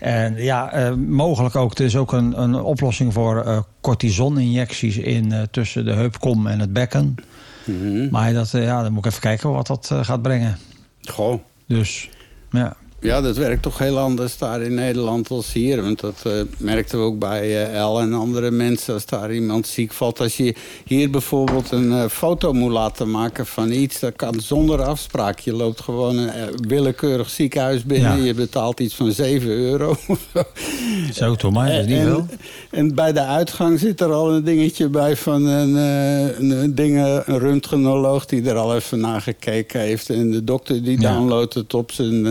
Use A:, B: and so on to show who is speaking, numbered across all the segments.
A: En ja, eh, mogelijk ook. Er is ook een, een oplossing voor uh, cortisoninjecties in uh, tussen de heupkom en het bekken.
B: Mhm.
A: Maar dat, ja, dan moet ik even kijken wat dat gaat brengen.
B: Goh.
A: Dus, ja.
B: Ja, dat werkt toch heel anders daar in Nederland als hier. Want dat uh, merkten we ook bij uh, El en andere mensen als daar iemand ziek valt. Als je hier bijvoorbeeld een uh, foto moet laten maken van iets... dat kan zonder afspraak. Je loopt gewoon een willekeurig ziekenhuis binnen. Ja. Je betaalt iets van 7 euro.
A: Zo, toch maar, dat is niet veel.
B: En bij de uitgang zit er al een dingetje bij van een, een, een, ding, een röntgenoloog... die er al even naar gekeken heeft. En de dokter die downloadt het op zijn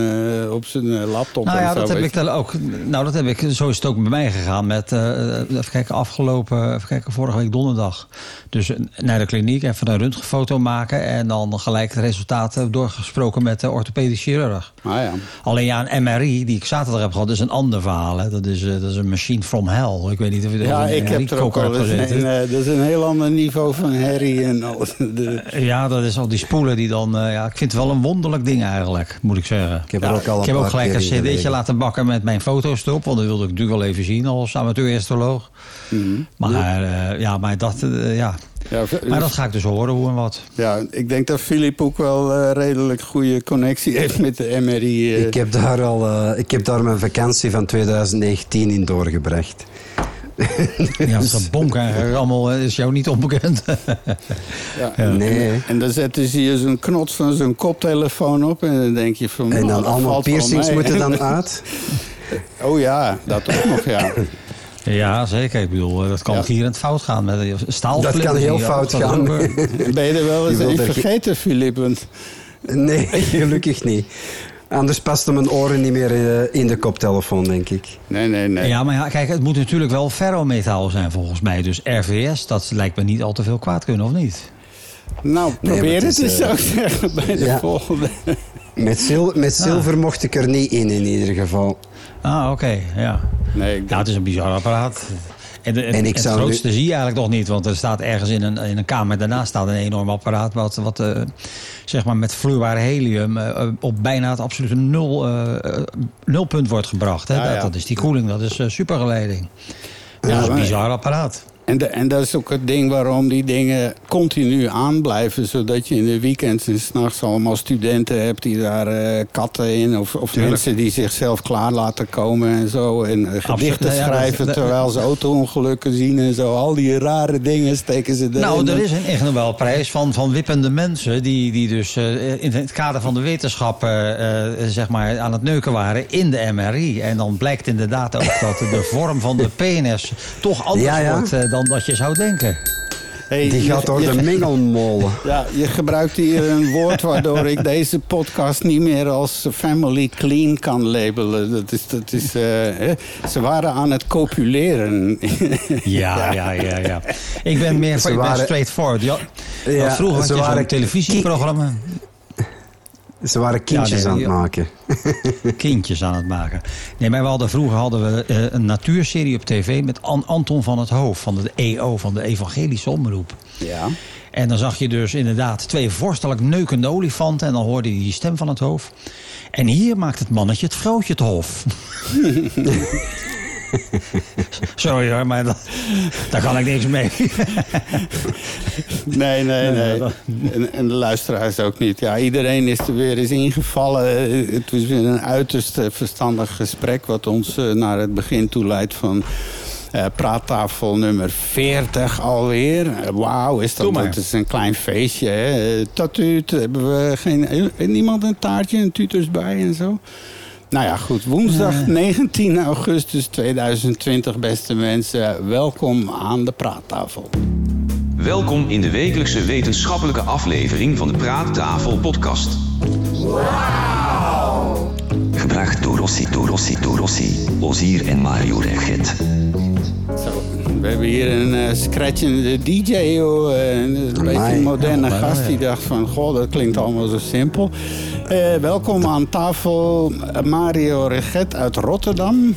B: op zijn laptop.
A: Nou ja,
B: en zo,
A: dat heb ik dan ook. Nou, dat heb ik. Zo is het ook bij mij gegaan met. Uh, even kijken, afgelopen. Even kijken, vorige week donderdag. Dus naar de kliniek even een röntgenfoto maken. En dan gelijk het resultaat doorgesproken met de orthopedische chirurg.
B: Ah, ja.
A: Alleen ja, een MRI die ik zaterdag heb gehad, is een ander verhaal. Hè. Dat, is, uh, dat is een machine from hell. Ik weet niet of je
B: Ja, ik heb er ook al eens een, uh, Dat is een heel ander niveau van herrie en alles. De...
A: Ja, dat is al die spoelen die dan. ja, ik vind het wel een wonderlijk ding eigenlijk, moet ik zeggen.
C: Ik heb er ook al
A: ik heb ook gelijk een cd'tje laten bakken met mijn foto's erop. Want dat wilde ik natuurlijk wel even zien als amateur-astroloog.
B: Mm -hmm.
A: Maar ja, uh, ja maar dat... Uh, ja.
B: Ja,
A: maar dat ga ik dus horen, hoe en wat.
B: Ja, ik denk dat Filip ook wel uh, redelijk goede connectie heeft met de MRI.
C: Ik, heb daar al, ik heb daar mijn vakantie van 2019 in doorgebracht.
A: Ja, dat bonk eigenlijk allemaal is jou niet onbekend.
B: ja, en,
C: nee.
B: En, en dan zetten ze je zo'n knots van zo'n koptelefoon op en dan denk je van...
C: En dan
B: oh,
C: allemaal piercings moeten dan uit?
B: oh ja, dat ook nog, ja.
A: Ja, zeker. Ik bedoel, dat kan
B: Ja.
A: hier in het fout gaan. Met staal
C: Dat kan heel fout gaan.
B: Ben je er wel eens een
C: er ge-
B: vergeten, Filip?
C: Nee, gelukkig niet. Anders pasten mijn oren niet meer eh, in de koptelefoon, denk ik.
B: Nee, nee, nee.
A: Ja, maar ja, kijk, het moet natuurlijk wel ferrometaal zijn volgens mij. Dus RVS, dat lijkt me niet al te veel kwaad kunnen, of niet?
B: Nou, probeer het eens, zou
C: eh,
B: ik zeggen, bij de
C: ja.
B: volgende.
C: Met, zil met zilver mocht ik er niet in, in ieder geval.
A: Ah, oké, ja.
B: Nee, ik
A: Ja, het is een bizar apparaat. En, de,
C: En ik
A: het
C: zou nu-
A: grootste zie je eigenlijk nog niet. Want er staat ergens in een, in een kamer daarnaast staat een enorm apparaat... wat, wat eh, zeg maar met vloeibare helium eh, op bijna het absolute nul, eh, nulpunt wordt gebracht. Hè?
B: Ja,
A: Dat,
B: ja.
A: dat is die koeling, dat is eh, supergeleiding. Ja, dat is een bizar apparaat.
B: En, de, en dat is ook het ding waarom die dingen continu aanblijven. Zodat je in de weekends en s'nachts allemaal studenten hebt die daar eh, katten in. Of, of
A: Tuurlijk.
B: mensen die zichzelf klaar laten komen en zo. En eh, gedichten
A: Nou
B: schrijven terwijl ze auto-ongelukken zien en zo. Al die rare dingen steken ze erin.
A: Nou, er is een Ig Nobelprijs van, van wippende mensen... die, die dus eh, in het kader van de wetenschap zeg maar aan het neuken waren in de MRI. En dan blijkt inderdaad ook dat de vorm van de penis toch anders
C: Ja, ja.
A: wordt eh, dan dat je zou denken.
B: Hey,
C: Die gaat door
B: je-
C: de mengelmolen.
B: Ja, je gebruikt hier een woord waardoor ik deze podcast niet meer als family clean kan labelen. Dat is, dat is, eh, hè, ze waren aan het copuleren.
A: Ja, ja, ja, ja. Ik ben meer
C: Ze
A: ik ben
C: waren-
A: straightforward. Ja,
C: Ja,
A: vroeger had
C: ze
A: je zo'n televisieprogramma.
C: Ze waren kindjes
A: Ja, nee,
C: aan het maken.
A: kindjes aan het maken. Nee, maar we hadden, vroeger hadden we eh, een natuurserie op tv met An- Anton van het Hoofd van de EO, van de Evangelische Omroep.
B: Ja.
A: En dan zag je dus inderdaad twee vorstelijk neukende olifanten. En dan hoorde je die stem van het hoofd. En hier maakt het mannetje het vrouwtje het hof. Sorry hoor, maar dat, daar kan ik niks mee.
B: Nee, nee, nee. En, en de luisteraars ook niet. Ja, iedereen is er weer eens ingevallen. Het was weer een uiterst eh, verstandig gesprek... wat ons eh, naar het begin toe leidt van... eh, praattafel nummer 40 alweer. Wauw, is dat, dat is een klein feestje. Hè? Tatuut, hebben we geen, niemand een taartje en tuters bij en zo? Nou ja, goed. Woensdag 19 augustus 2020, beste mensen. Welkom aan de praattafel.
D: Welkom in de wekelijkse wetenschappelijke aflevering van de Praattafel podcast.
E: Gebracht door Rossi, door Rossi, door Rossi, Ozier en Mario Regget.
B: Zo, we hebben hier een eh scratchende DJ, joh. Eh, Een beetje
C: Amai.
B: een moderne
A: Ja,
B: gast
A: ja.
B: die dacht van... Goh, dat klinkt allemaal zo simpel. Eh, welkom aan tafel eh, Mario Reget uit Rotterdam.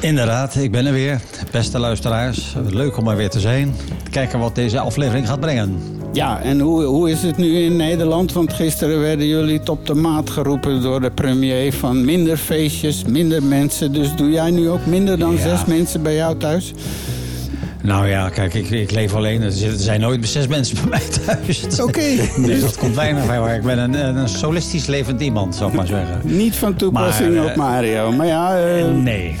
A: Inderdaad, ik ben er weer. Beste luisteraars, leuk om er weer te zijn. Kijken wat deze aflevering gaat brengen.
B: Ja, en hoe, hoe is het nu in Nederland? Want gisteren werden jullie op de maat geroepen door de premier van minder feestjes, minder mensen. Dus doe jij nu ook minder dan
A: Ja.
B: zes mensen bij jou thuis?
A: Nou ja, kijk, ik, ik leef alleen. Er zijn nooit zes mensen bij mij thuis.
B: Oké.
A: Dus dat komt weinig bij. Maar ik ben een, een solistisch levend iemand, zou ik maar zeggen.
B: Niet van toepassing
A: Maar,
B: op
A: eh,
B: Mario. Maar ja, eh,
A: Nee, nee.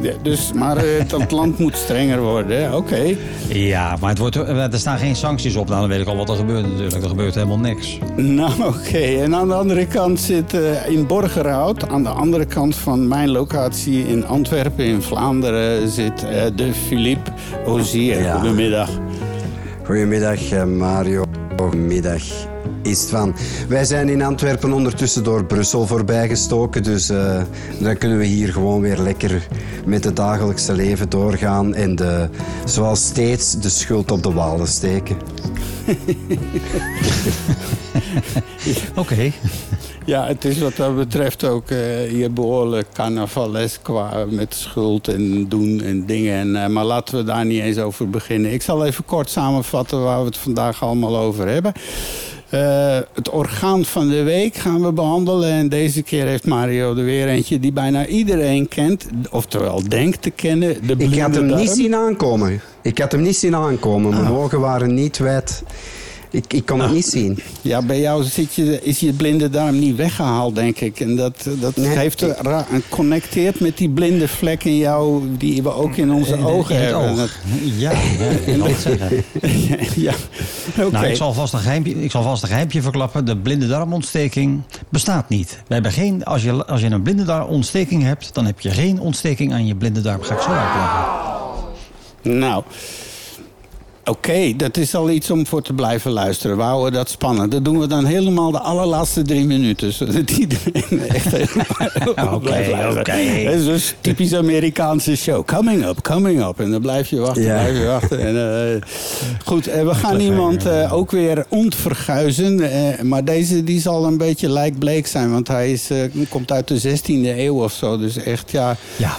B: Ja, dus, maar eh, het land moet strenger worden. Oké.
A: Ja, maar het wordt, er staan geen sancties op. Nou, dan weet ik al wat er gebeurt natuurlijk. Er gebeurt helemaal niks.
B: Nou, oké. En aan de andere kant zit eh, in Borgerhout, aan de andere kant van mijn locatie in Antwerpen, in Vlaanderen, zit eh, de Philippe Ozier.
C: Ja.
B: Goedemiddag.
C: Goedemiddag eh, Mario. Goedemiddag Istvan. Wij zijn in Antwerpen ondertussen door Brussel voorbijgestoken. Dus eh, dan kunnen we hier gewoon weer lekker met het dagelijkse leven doorgaan. En de, zoals steeds de schuld op de walen steken.
A: Oké.
B: Ja, het is wat dat betreft ook eh, hier behoorlijk carnavalesk qua met schuld en doen en dingen. En, eh, maar laten we daar niet eens over beginnen. Ik zal even kort samenvatten waar we het vandaag allemaal over hebben. Eh, het orgaan van de week gaan we behandelen. En deze keer heeft Mario er weer eentje die bijna iedereen kent. Oftewel denkt te kennen. De
C: Ik had hem niet zien aankomen. Ik had hem niet zien aankomen. Mijn ogen waren niet wijd. Ik, ik kon het niet zien.
B: Ja, bij jou zit je, is je blinde darm niet weggehaald, denk ik. En dat, dat
C: Nee.
B: heeft er ra- en connecteert met die blinde vlek in jou... die we ook in onze
A: In-
B: ogen
A: in
B: hebben.
A: oog. Ja, ja, ik het zeggen.
B: ja, oké.
A: Nou, ik zal, vast een geheimpje, ik zal vast een geheimpje verklappen. De blinde darmontsteking bestaat niet. We hebben geen, als, je, als je een blinde darmontsteking hebt... dan heb je geen ontsteking aan je blinde darm. Ga ik zo uitleggen.
B: Nou, oké, dat is al iets om voor te blijven luisteren. We houden dat spannend. Dat doen we dan helemaal de allerlaatste drie minuten. Zodat iedereen echt helemaal luisteren.
A: oké.
B: Dat is dus typisch Amerikaanse show. Coming up, coming up. En dan blijf je wachten,
C: Ja.
B: blijf je wachten. En, eh, goed, en we gaan iemand eh, ook weer ontverguizen. maar deze die zal een beetje lijkbleek zijn. Want hij is, komt uit de 16e eeuw of zo. Dus echt, ja...
A: Ja,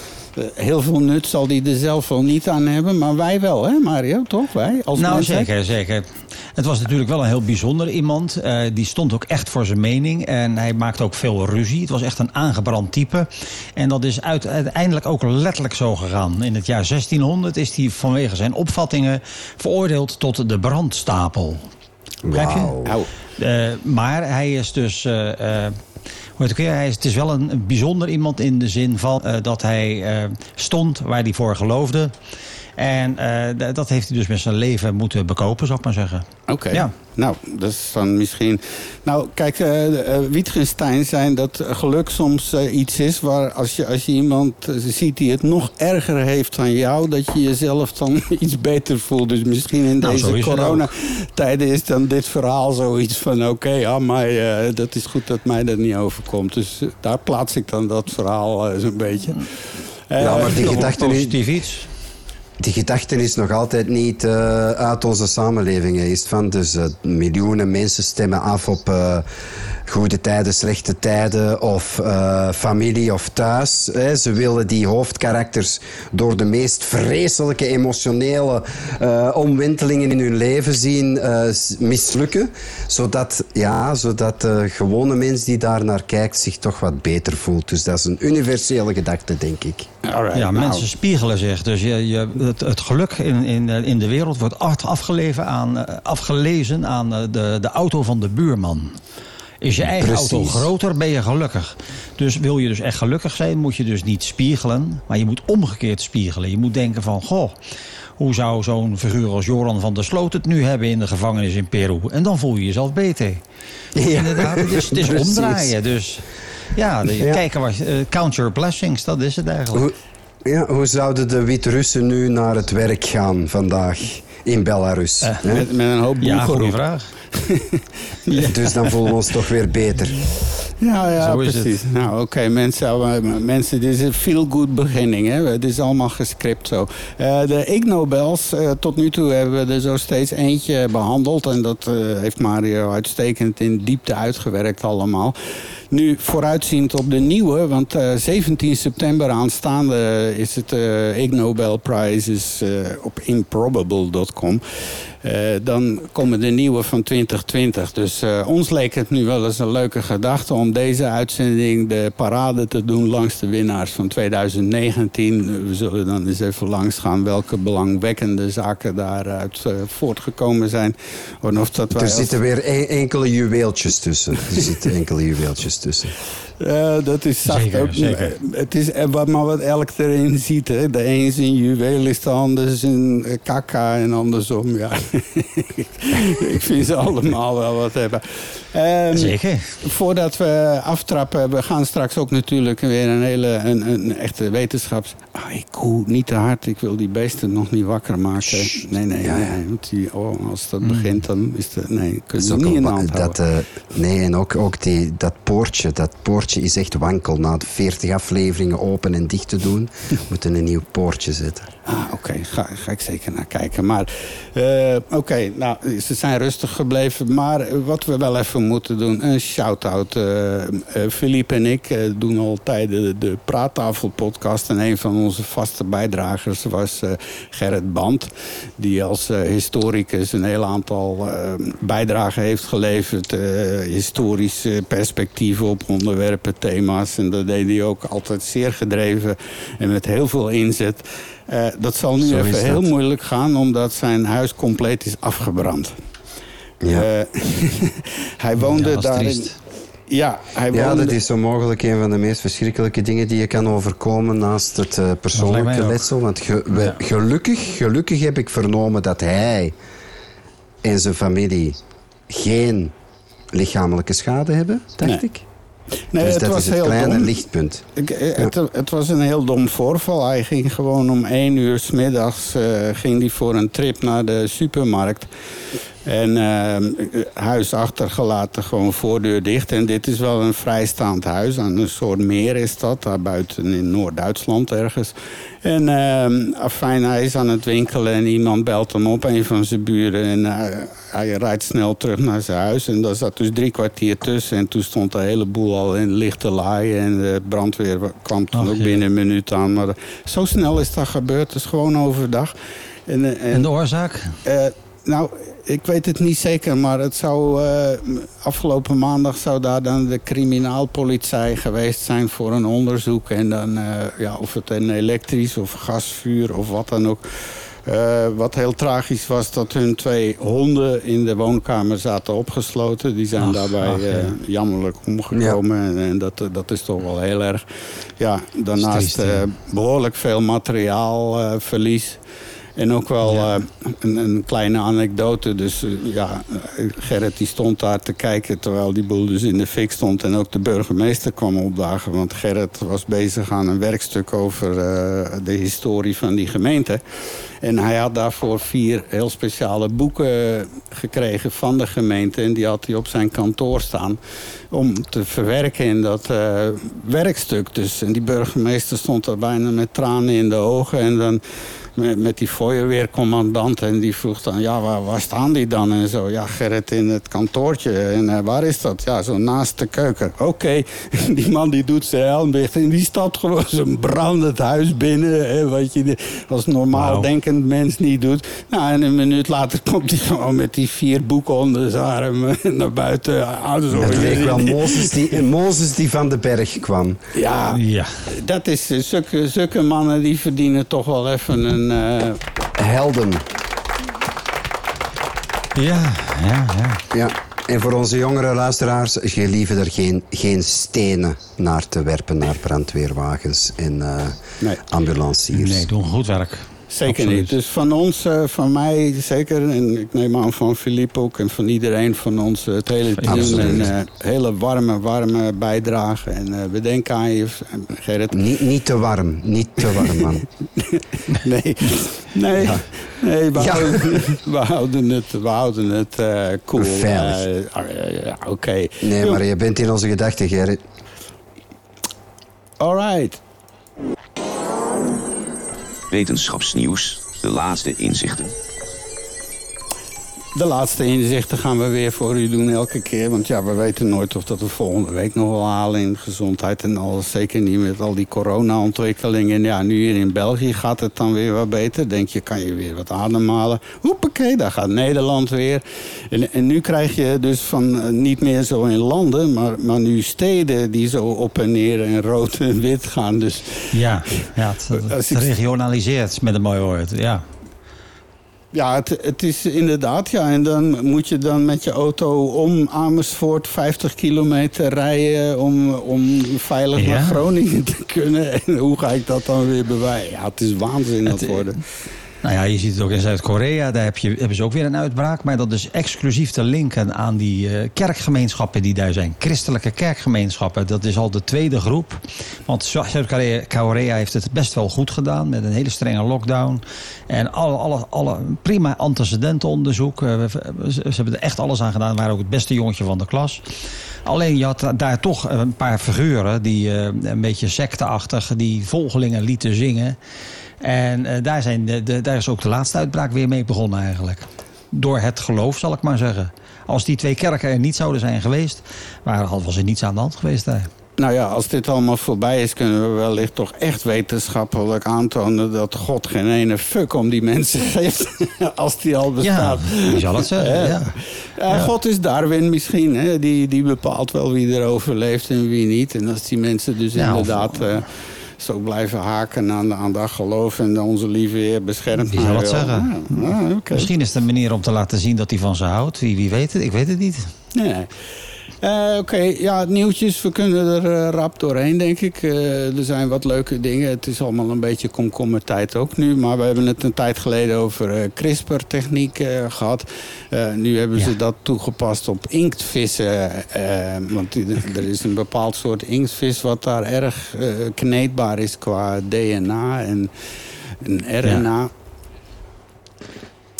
B: Heel veel nut zal die er zelf wel niet aan hebben, maar wij wel, hè Mario? Toch? Wij als
A: nou
B: mensen?
A: zeker, zeker. Het was natuurlijk wel een heel bijzonder iemand. Eh, die stond ook echt voor zijn mening. En hij maakte ook veel ruzie. Het was echt een aangebrand type. En dat is uit- uiteindelijk ook letterlijk zo gegaan. In het jaar 1600 is hij vanwege zijn opvattingen veroordeeld tot de brandstapel. Begrijp je?
B: Nou,
A: Eh, maar hij is dus. eh, weer? Hij is, het is wel een, een bijzonder iemand in de zin van eh, dat hij eh, stond waar hij voor geloofde. En eh, dat heeft hij dus met zijn leven moeten bekopen, zou ik maar zeggen.
B: oké.
A: Ja.
B: Nou, dat is dan misschien... Nou, kijk, eh, Wittgenstein zei dat geluk soms iets is... waar als je, als je iemand ziet die het nog erger heeft dan jou... dat je jezelf dan iets beter voelt. Dus misschien in
A: Nou,
B: deze coronatijden is dan dit verhaal zoiets van... oké, ja, maar dat is goed dat mij dat niet overkomt. Dus daar plaats ik dan dat verhaal zo'n beetje.
C: Ja, maar die gedachte is,
A: positief iets.
C: Die gedachte is nog altijd niet eh, uit onze samenleving. Is van, dus eh, miljoenen mensen stemmen af op eh, goede tijden, slechte tijden of eh, familie of thuis. Hè. Ze willen die hoofdkarakters door de meest vreselijke emotionele eh, omwentelingen in hun leven zien eh, mislukken. Zodat, ja, zodat de gewone mens die daar naar kijkt zich toch wat beter voelt. Dus dat is een universele gedachte, denk ik.
B: alright,
A: Ja,
B: nou.
A: mensen spiegelen zich. Dus je, je, het, het geluk in, in, in de wereld wordt aan, afgelezen aan de, de auto van de buurman. Is je eigen
C: Precies.
A: auto groter, ben je gelukkig. Dus wil je dus echt gelukkig zijn, moet je dus niet spiegelen. Maar je moet omgekeerd spiegelen. Je moet denken van, goh, hoe zou zo'n figuur als Joran van der Sloot het nu hebben in de gevangenis in Peru? En dan voel je jezelf beter. Inderdaad, het is, het is
C: Precies.
A: omdraaien. Dus ja, de-
C: Ja.
A: kijken wat, eh, count your blessings, dat is het eigenlijk.
C: Hoe, ja, hoe zouden de Wit-Russen nu naar het werk gaan vandaag in Belarus?
A: Eh,
C: hè?
B: Met, met een hoop
A: Ja, goede vraag.
C: Dus dan voelen we ons toch weer beter.
B: Ja, ja
A: Zo is het.
B: precies. Nou, oké, mensen, eh, mensen, dit is een feel-good beginning. Hè? Het is allemaal gescript zo. Eh, de Ig Nobels, eh, tot nu toe hebben we er zo steeds eentje behandeld. En dat eh, heeft Mario uitstekend in diepte uitgewerkt allemaal. Nu vooruitziend op de nieuwe, want eh, 17 september aanstaande is het eh Ig Nobel Prize is, eh, op improbable.com. Eh, dan komen de nieuwe van 2020. Dus eh, ons leek het nu wel eens een leuke gedachte om deze uitzending de parade te doen langs de winnaars van 2019. We zullen dan eens even langs gaan welke belangwekkende zaken daaruit voortgekomen zijn.
C: Of dat wij er zitten weer e enkele juweeltjes tussen. Er zitten enkele juweeltjes tussen.
B: Ja, dat is zacht
A: zeker,
B: ook.
A: Zeker.
B: Het is maar wat elk erin ziet. Hè. De een is een juweel, is de ander is een kaka en andersom. Ja. ik vind ze allemaal wel wat hebben.
A: Um, zeker.
B: Voordat we aftrappen, we gaan straks ook natuurlijk weer een hele een, een echte wetenschaps... Ah, ik koe niet te hard, ik wil die beesten nog niet wakker maken. Nee, nee, ja, nee. Die, oh, als dat mm. begint, dan is het... Nee, kun je niet in de hand
C: dat, uh, Nee, en ook, ook die, dat poortje, dat poortje is echt wankel. Na 40 afleveringen open en dicht te doen, moeten een nieuw poortje zetten.
B: Ah, oké. Ga, ga ik zeker naar kijken. Maar uh, oké, nou, ze zijn rustig gebleven. Maar wat we wel even moeten doen, een shout-out. Philippe uh, en ik doen al tijden de Praattafel-podcast. En een van onze vaste bijdragers was Gerrit Band. Die als historicus een heel aantal bijdragen heeft geleverd. historisch perspectief op onderwerpen, thema's. En dat deed hij ook altijd zeer gedreven. En met heel veel inzet. Uh, dat zal nu Zo even heel moeilijk gaan, omdat zijn huis compleet is afgebrand. Ja. Uh, hij woonde ja, daarin. Ja, hij
C: ja, dat is zo mogelijk een van de meest verschrikkelijke dingen die je kan overkomen naast het uh, persoonlijke letsel. Want ge ja. gelukkig, gelukkig heb ik vernomen dat hij en zijn familie geen lichamelijke schade hebben, dacht nee. ik. Nee, dus het dat was is het kleine dom. lichtpunt.
B: Ik, het, het, was een heel dom voorval. Hij ging gewoon om één uur s middags uh, ging hij voor een trip naar de supermarkt. En uh, huis achtergelaten, gewoon voordeur dicht. En dit is wel een vrijstaand huis. Aan een soort meer is dat, daar buiten in Noord-Duitsland ergens. En uh, afijn, hij is aan het winkelen en iemand belt hem op, een van zijn buren. En uh, hij rijdt snel terug naar zijn huis. En daar zat dus drie kwartier tussen. En toen stond de hele boel al in lichte laaien. En de brandweer kwam toen Ach, ook ja. binnen een minuut aan. Maar zo snel is dat gebeurd, dus gewoon overdag.
A: En, en, en de oorzaak?
B: Uh, nou, ik weet het niet zeker, maar het zou, uh, afgelopen maandag zou daar dan de criminaalpolitie geweest zijn voor een onderzoek. En dan, uh, ja, of het een elektrisch of gasvuur of wat dan ook. Uh, wat heel tragisch was dat hun twee honden in de woonkamer zaten opgesloten. Die zijn ach, daarbij ach, ja. jammerlijk omgekomen. Ja. En, en dat, dat is toch wel heel erg. Ja, daarnaast behoorlijk veel materiaalverlies. En ook wel ja. uh, een, een, kleine anekdote. Dus uh, ja, Gerrit die stond daar te kijken terwijl die boel dus in de fik stond. En ook de burgemeester kwam opdagen. Want Gerrit was bezig aan een werkstuk over uh, de historie van die gemeente. En hij had daarvoor vier heel speciale boeken gekregen van de gemeente. En die had hij op zijn kantoor staan om te verwerken in dat uh, werkstuk. Dus, en die burgemeester stond er bijna met tranen in de ogen. En dan met, met die feuerweercommandant. En die vroeg dan, ja, waar, waar, staan die dan? En zo, ja, Gerrit in het kantoortje. En uh, waar is dat? Ja, zo naast de keuken. Oké, okay. die man die doet zijn helm dicht. En die stapt gewoon zo'n brandend huis binnen. Hè, wat je als normaal wow. Mens niet doet. Nou, en een minuut later komt hij gewoon met die vier boeken onder zijn arm naar buiten.
C: Zo. Het leek wel Mozes die, Mozes die van de berg kwam.
B: Ja, ja. dat is zulke, zulke mannen die verdienen toch wel even een uh...
C: Helden.
A: Ja, ja, ja.
C: Ja, en voor onze jongere luisteraars, gelieve er geen, geen stenen naar te werpen naar brandweerwagens en uh, nee. ambulanciers.
A: Nee, doen goed werk.
B: Zeker Absoluut. niet. Dus van ons, uh, van mij zeker. En ik neem aan van Philippe ook. En van iedereen van ons, het hele team. Een uh, hele warme, warme bijdrage. En uh, we denken aan je, Gerrit.
C: Niet, niet te warm. Niet te warm, man.
B: nee. Nee. Ja. Nee, we, ja. houden, we, houden, het, we houden het cool.
C: Veilig.
B: ja, Oké. Okay.
C: Nee, maar je bent in onze gedachten, Gerrit.
B: All right.
D: Wetenschapsnieuws, de laatste inzichten.
B: De laatste inzichten gaan we weer voor u doen elke keer. Want ja, we weten nooit of dat we volgende week nog wel halen in gezondheid en alles. Zeker niet met al die corona-ontwikkelingen. En ja, nu hier in België gaat het dan weer wat beter. Denk je, kan je weer wat ademhalen. Hoepakee, daar gaat Nederland weer. En, en nu krijg je dus van eh, niet meer zo in landen, maar, maar nu steden die zo op en neer en rood en wit gaan. Dus
A: Ja, ja het, het regionaliseert met een mooi woord. Ja.
B: Ja, het, het is inderdaad, ja. En dan moet je dan met je auto om Amersfoort 50 kilometer rijden om, om veilig
A: Ja?
B: naar Groningen te kunnen. En hoe ga ik dat dan weer bewijzen? Ja, het is waanzin aan het
A: Het-
B: worden.
A: Nou ja, je ziet het ook in Zuid-Korea. Daar heb je, hebben ze ook weer een uitbraak. Maar dat is exclusief te linken aan die eh, kerkgemeenschappen die daar zijn. Christelijke kerkgemeenschappen. Dat is al de tweede groep. Want Zu- Zuid-Korea Korea heeft het best wel goed gedaan. Met een hele strenge lockdown. En alle, alle, alle prima antecedentenonderzoek. Eh, ze hebben er echt alles aan gedaan. waren ook het beste jongetje van de klas. Alleen je had daar toch een paar figuren die eh, een beetje secteachtig die volgelingen lieten zingen. En eh, daar, zijn de, de- daar is ook de laatste uitbraak weer mee begonnen eigenlijk. Door het geloof, zal ik maar zeggen. Als die twee kerken er niet zouden zijn geweest, waar was er niets aan de hand geweest daar.
B: Nou ja, als dit allemaal voorbij is, kunnen we wellicht toch echt wetenschappelijk aantonen dat God geen ene fuck om die mensen geeft. als die al
A: Ja,
B: bestaat.
A: wie zal het zeggen?
B: Ja.
A: Ja.
B: Ja, God is Darwin misschien. Hè? Die, die bepaalt wel wie er overleeft en wie niet. En als die mensen dus
A: Ja, of-
B: inderdaad zo blijven haken aan, aan dat geloof... en onze lieve Heer beschermt mij
A: het
B: wel.
A: zeggen?
B: Ja.
A: Misschien is het een manier om te laten zien dat hij van ze houdt. Wie, wie weet het? Ik weet het niet.
B: Nee. Eh, Oké, ja, nieuwtjes. We kunnen er eh, rap doorheen, denk ik. Eh, er zijn wat leuke dingen. Het is allemaal een beetje komkommertijd ook nu. Maar we hebben het een tijd geleden over CRISPR-techniek eh, gehad. Eh, nu hebben ze dat toegepast op inktvissen. want er is een bepaald soort inktvis wat daar erg kneedbaar is qua DNA en, en RNA.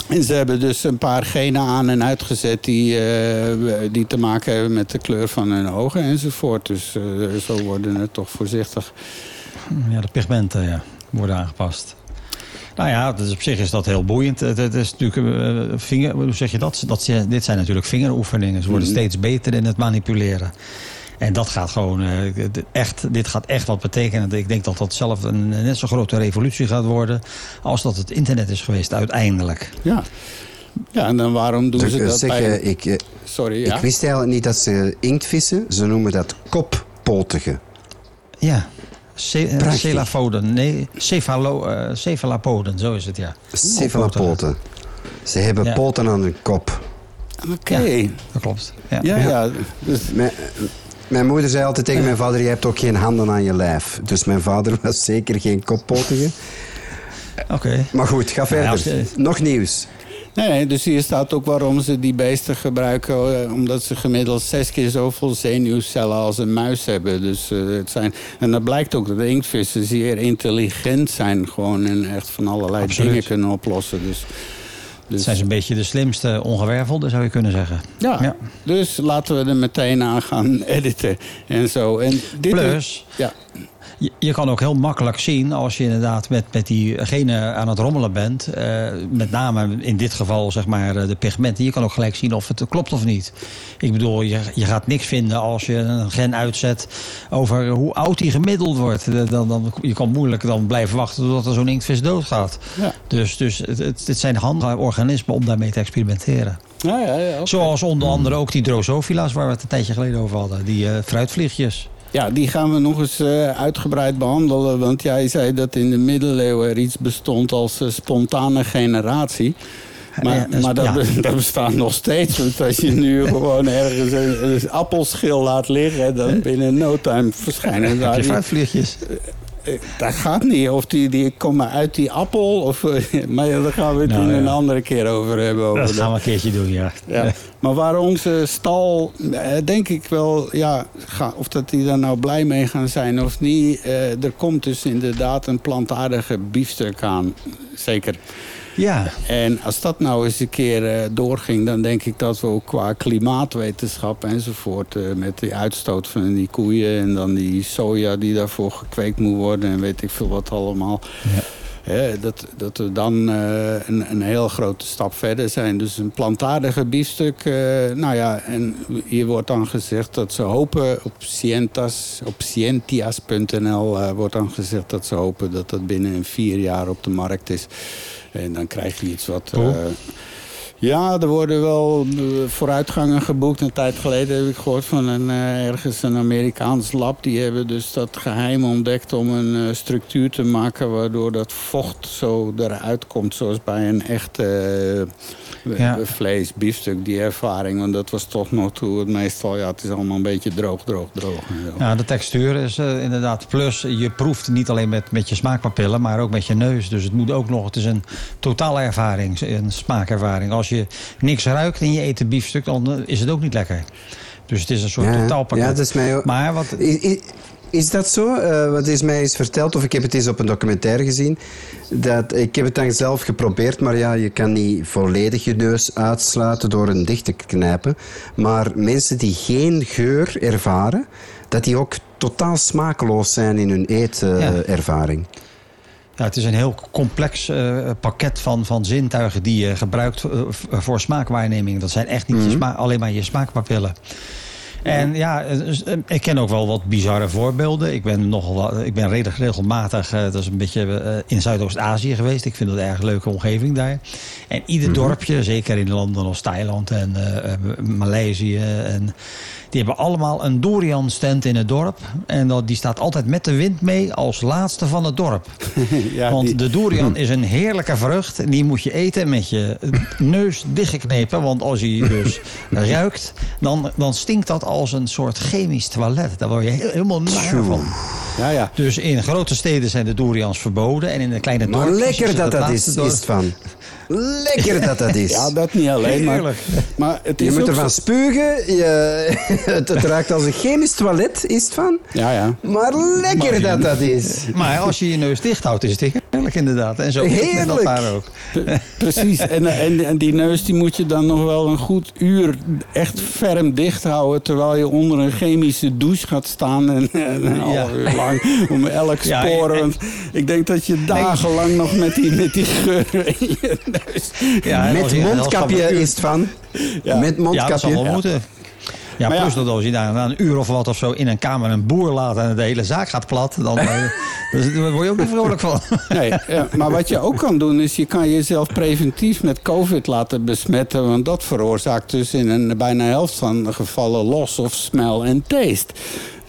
B: En ze hebben dus een paar genen aan en uitgezet die, eh, die te maken hebben met de kleur van hun ogen enzovoort. Dus eh, zo worden het toch voorzichtig.
A: Ja, de pigmenten ja, worden aangepast. Nou ja, dus op zich is dat heel boeiend. Het, is natuurlijk, eh, vinger, hoe zeg je dat? dat? Dit zijn natuurlijk vingeroefeningen. Ze worden
B: Mhm.
A: steeds beter in het manipuleren. En dat gaat gewoon eh, echt, dit gaat echt wat betekenen. Ik denk dat dat zelf een net zo grote revolutie gaat worden... als dat het internet is geweest uiteindelijk.
B: Ja, ja en dan waarom doen ze
C: eh,
B: dat
C: zeg,
B: bij...
C: ik, eh,
B: Sorry, ja?
C: ik wist eigenlijk niet dat ze inktvissen, ze noemen dat koppotige.
A: Ja, Ce-
C: Prachtig.
A: celafoden. Nee, cefalo, eh, cephalopoden, zo is het, ja.
C: Cephalopoten. Ze hebben
A: Ja.
C: poten aan hun kop.
B: Oké,
A: ja. Dat klopt. Ja.
B: Ja, Dus,
C: mijn moeder zei altijd tegen mijn vader, je hebt ook geen handen aan je lijf. Dus mijn vader was zeker geen koppotige.
A: Oké.
C: Maar goed, ga verder.
A: je-
C: Nog nieuws.
B: nee, dus hier staat ook waarom ze die beesten gebruiken. eh, omdat ze gemiddeld zes keer zoveel zenuwcellen als een muis hebben. Dus, eh, het zijn, en dat blijkt ook dat de inktvissen zeer intelligent zijn. Gewoon en echt van allerlei
A: Absoluut.
B: dingen kunnen oplossen. Dus, dus,
A: Zijn ze een beetje de slimste ongewervelden, zou je kunnen zeggen.
B: ja,
A: Ja.
B: dus laten we er meteen aan gaan editen en zo. En dit
A: Plus,
B: ja,
A: je, je kan ook heel makkelijk zien als je inderdaad met, met diegene aan het rommelen bent. eh, met name in dit geval zeg maar eh, de pigmenten. Je kan ook gelijk zien of het klopt of niet. Ik bedoel, je, je gaat niks vinden als je een gen uitzet over hoe oud die gemiddeld wordt. Dan, dan, je kan moeilijk dan blijven wachten totdat er zo'n inktvis doodgaat.
B: Ja.
A: Dus, dus het, het, het zijn handige organismen om daarmee te experimenteren.
B: ja, ja.
A: Zoals onder andere ook die drosophila's waar we het een tijdje geleden over hadden. Die eh, fruitvliegjes.
B: Ja, die gaan we nog eens eh, uitgebreid behandelen. Want jij zei dat in de middeleeuwen er iets bestond als eh, spontane generatie. Maar,
A: Ja, dat
B: maar dat,
A: ja.
B: be- dat bestaat nog steeds. Want als je nu gewoon ergens een, een appelschil laat liggen... dan binnen no time verschijnen
A: Heb
B: daar
A: je
B: eh, Dat gaat niet. Of die, die komen uit die appel. Of, eh, maar ja, daar gaan we het
A: Nou, ja.
B: een andere keer over hebben. Over
A: Dat gaan we een keertje doen, ja.
B: ja. Maar waar onze stal, eh, denk ik wel, ja, of dat die daar nou blij mee gaan zijn of niet. eh, er komt dus inderdaad een plantaardige biefstuk aan. Zeker.
A: Ja,
B: En als dat nou eens een keer eh, doorging, dan denk ik dat we ook qua klimaatwetenschap enzovoort, eh, met die uitstoot van die koeien en dan die soja die daarvoor gekweekt moet worden en weet ik veel wat allemaal.
A: Ja.
B: Hè, dat, dat we dan eh, een, een heel grote stap verder zijn. Dus een plantaardige biefstuk. nou ja, en hier wordt dan gezegd dat ze hopen op Cientas, op Cientias.nl wordt dan gezegd dat ze hopen dat dat binnen een vier jaar op de markt is. En dan krijg je iets wat.
A: Cool.
B: Ja, er worden wel eh, vooruitgangen geboekt. Een tijd geleden heb ik gehoord van een, eh, ergens een Amerikaans lab. Die hebben dus dat geheim ontdekt om een eh, structuur te maken... waardoor dat vocht zo eruit komt. Zoals bij een echte
A: Ja.
B: vlees, biefstuk, die ervaring. Want dat was toch nog toe het meestal... Ja, het is allemaal een beetje droog, droog, droog.
A: Ja, de textuur is inderdaad plus. Je proeft niet alleen met, met je smaakpapillen, maar ook met je neus. Dus het moet ook nog, het is een totale ervaring, een smaakervaring. Als je niks ruikt en je eet een biefstuk, dan is het ook niet lekker. Dus het is een soort
C: Ja,
A: totaalpakket.
C: ja, dat is mij ook-
A: Maar wat,
C: Is, dat zo? Eh wat is mij eens verteld, of ik heb het eens op een documentaire gezien. Dat, ik heb het dan zelf geprobeerd, maar ja, je kan niet volledig je neus uitsluiten door een dicht te knijpen. Maar mensen die geen geur ervaren, dat die ook totaal smakeloos zijn in hun eetervaring.
A: Ja, het is een heel complex eh, pakket van, van zintuigen die je gebruikt eh, v- voor smaakwaarneming. Dat zijn echt niet sma- alleen maar je smaakpapillen. En ja, eh, dus, eh, ik ken ook wel wat bizarre voorbeelden. Ik ben, nogal, ik ben redelijk regelmatig, eh, dat is een beetje eh, in Zuidoost-Azië geweest. Ik vind het een erg leuke omgeving daar. En ieder dorpje, zeker in landen als Thailand en eh, eh, Maleisië... En, die hebben allemaal een durian stand in het dorp. En dat, die staat altijd met de wind mee als laatste van het dorp.
B: Ja,
A: Want
B: die-
A: de durian is een heerlijke vrucht. En die moet je eten met je neus dichtgeknepen. Want als je dus ruikt, dan, dan stinkt dat als een soort chemisch toilet. Daar word je he- helemaal naar van.
B: ja, ja.
A: Dus in grote steden zijn de durians verboden. En in de kleine
C: Maar
A: dorpjes...
C: lekker dat dat is,
A: dorp-
C: is van. Lekker dat dat is.
B: ja, dat niet alleen. Maar, maar het is
C: Je moet ervan
B: zo-
C: spugen. Je, het, het ruikt als een chemisch toilet, is het van.
B: Ja, ja.
C: Maar lekker
A: Maar-
C: dat dat is.
A: Maar als je je neus dicht houdt, is het heerlijk inderdaad. En zo dat
C: Heerlijk.
A: daar ook.
B: Precies, en, en, en die neus die moet je dan nog wel een goed uur echt ferm dicht houden... terwijl je onder een chemische douche gaat staan en, en een
A: Ja.
B: half uur lang om elk
A: Ja,
B: spoor.
A: en-
B: want ik denk dat je dagenlang nog met die, met die geur in je neus...
A: Ja,
C: Met mondkapje is het van.
B: Ja.
C: Met
A: Ja, dat zal
C: mondkapje.
A: wel moeten. Ja,
B: Maar
A: plus dat als je daar na een uur of wat of zo in een kamer een boer laat en de hele zaak gaat plat, dan eh, dus daar word je ook niet vrolijk van.
B: Nee, ja, maar wat je ook kan doen is je kan jezelf preventief met covid laten besmetten. Want dat veroorzaakt dus in een bijna helft van de gevallen loss of smell en taste.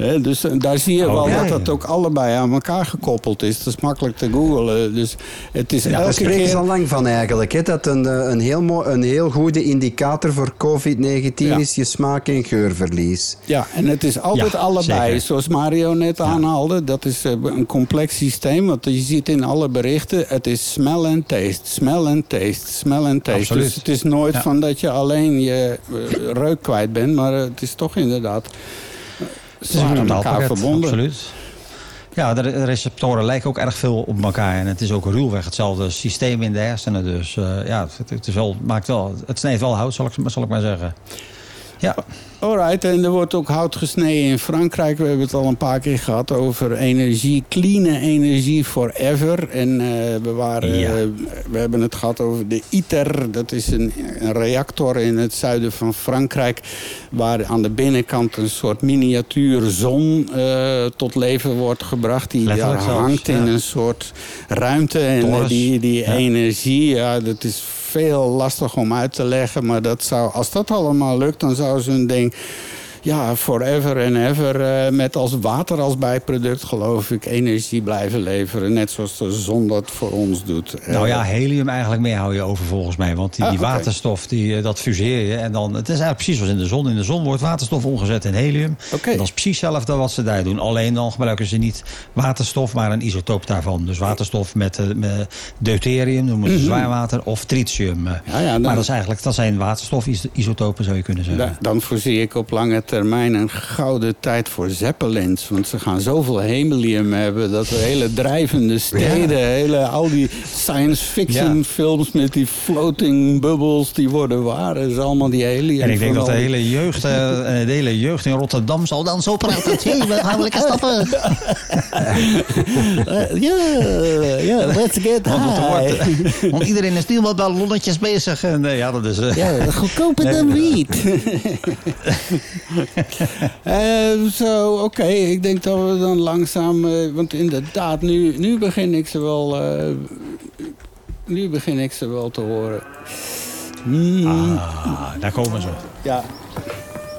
B: Hè, dus eh, daar zie je wel
A: Oké.
B: dat dat ook allebei aan elkaar gekoppeld is. Dat is makkelijk te googlen. Dus het is
C: Daar
B: elke
C: spreken ze
B: keer...
C: al lang van eigenlijk. Hè, dat een, eh, een, heel mooi, een heel goede indicator voor COVID-19
B: Ja.
C: is je smaak- en geurverlies.
B: Ja, en het is altijd
A: Ja,
B: allebei.
A: zeker.
B: Zoals Mario net aanhaalde. Dat is eh, een complex systeem. Want je ziet in alle berichten. Het is smell and taste. Smell and taste. Smell and taste.
A: Absoluut.
B: Dus het is nooit
A: Ja.
B: van dat je alleen je reuk kwijt bent. Maar het is toch inderdaad
A: Het is een
B: elkaar verbonden.
A: Absoluut. Ja, de de receptoren lijken ook erg veel op elkaar. En het is ook ruwweg hetzelfde systeem in de hersenen. Dus eh, ja, het, het is wel, maakt wel, het snijdt wel hout, zal ik, zal ik maar zeggen. Ja,
B: Alright, en er wordt ook hout gesneden in Frankrijk. We hebben het al een paar keer gehad over energie, clean energie forever. En eh, we, waren,
A: Ja.
B: eh, we hebben het gehad over de ITER. Dat is een, een reactor in het zuiden van Frankrijk. Waar aan de binnenkant een soort miniatuur zon eh, tot leven wordt gebracht. Die daar
A: Letterlijk zelfs,
B: hangt in een soort ruimte. En die, die
A: Ja.
B: energie, ja, dat is veel lastig om uit te leggen. Maar dat zou, als dat allemaal lukt, dan zou zo'n ding... Ja, forever and ever eh, met als water als bijproduct, geloof ik, energie blijven leveren. Net zoals de zon dat voor ons doet.
A: nou ja,
B: Eh,
A: helium eigenlijk meer hou je over volgens mij. Want die,
B: Ah,
A: die waterstof, die, eh, dat fuseer je. En dan, het is eigenlijk precies zoals in de zon. In de zon wordt waterstof omgezet in helium. En dat is precies hetzelfde wat ze daar doen. Alleen dan gebruiken ze niet waterstof, maar een isotoop daarvan. Dus waterstof met, eh, met deuterium, noemen ze zwaarwater, of tritium. eh.
B: Mhm. Ja, ja, dan-
A: Maar dat, is eigenlijk, dat zijn waterstofisotopen, zou je kunnen zeggen.
B: da- dan voorzie ik op lange termijn een gouden tijd voor Zeppelins. Want ze gaan zoveel helium hebben dat we hele drijvende steden, hele, al die science fiction
A: Ja.
B: films met die floating bubbles, die worden waar. Dat is allemaal die helium.
A: En ik denk dat de hele jeugd, eh, de hele jeugd in Rotterdam zal dan zo praten. Hé, we lekker stappen.
B: Eh, Ja, ja, let's get high.
A: want iedereen is nu wat ballonnetjes bezig. En, eh, ja, dat is... eh,
B: Ja, goedkoper dan wiet. Eh, Zo, oké. Ik denk dat we dan langzaam... eh, want inderdaad, nu, nu begin ik ze wel... eh, nu begin ik ze wel te horen. Hmm,
A: Ah, daar komen ze.
B: ja.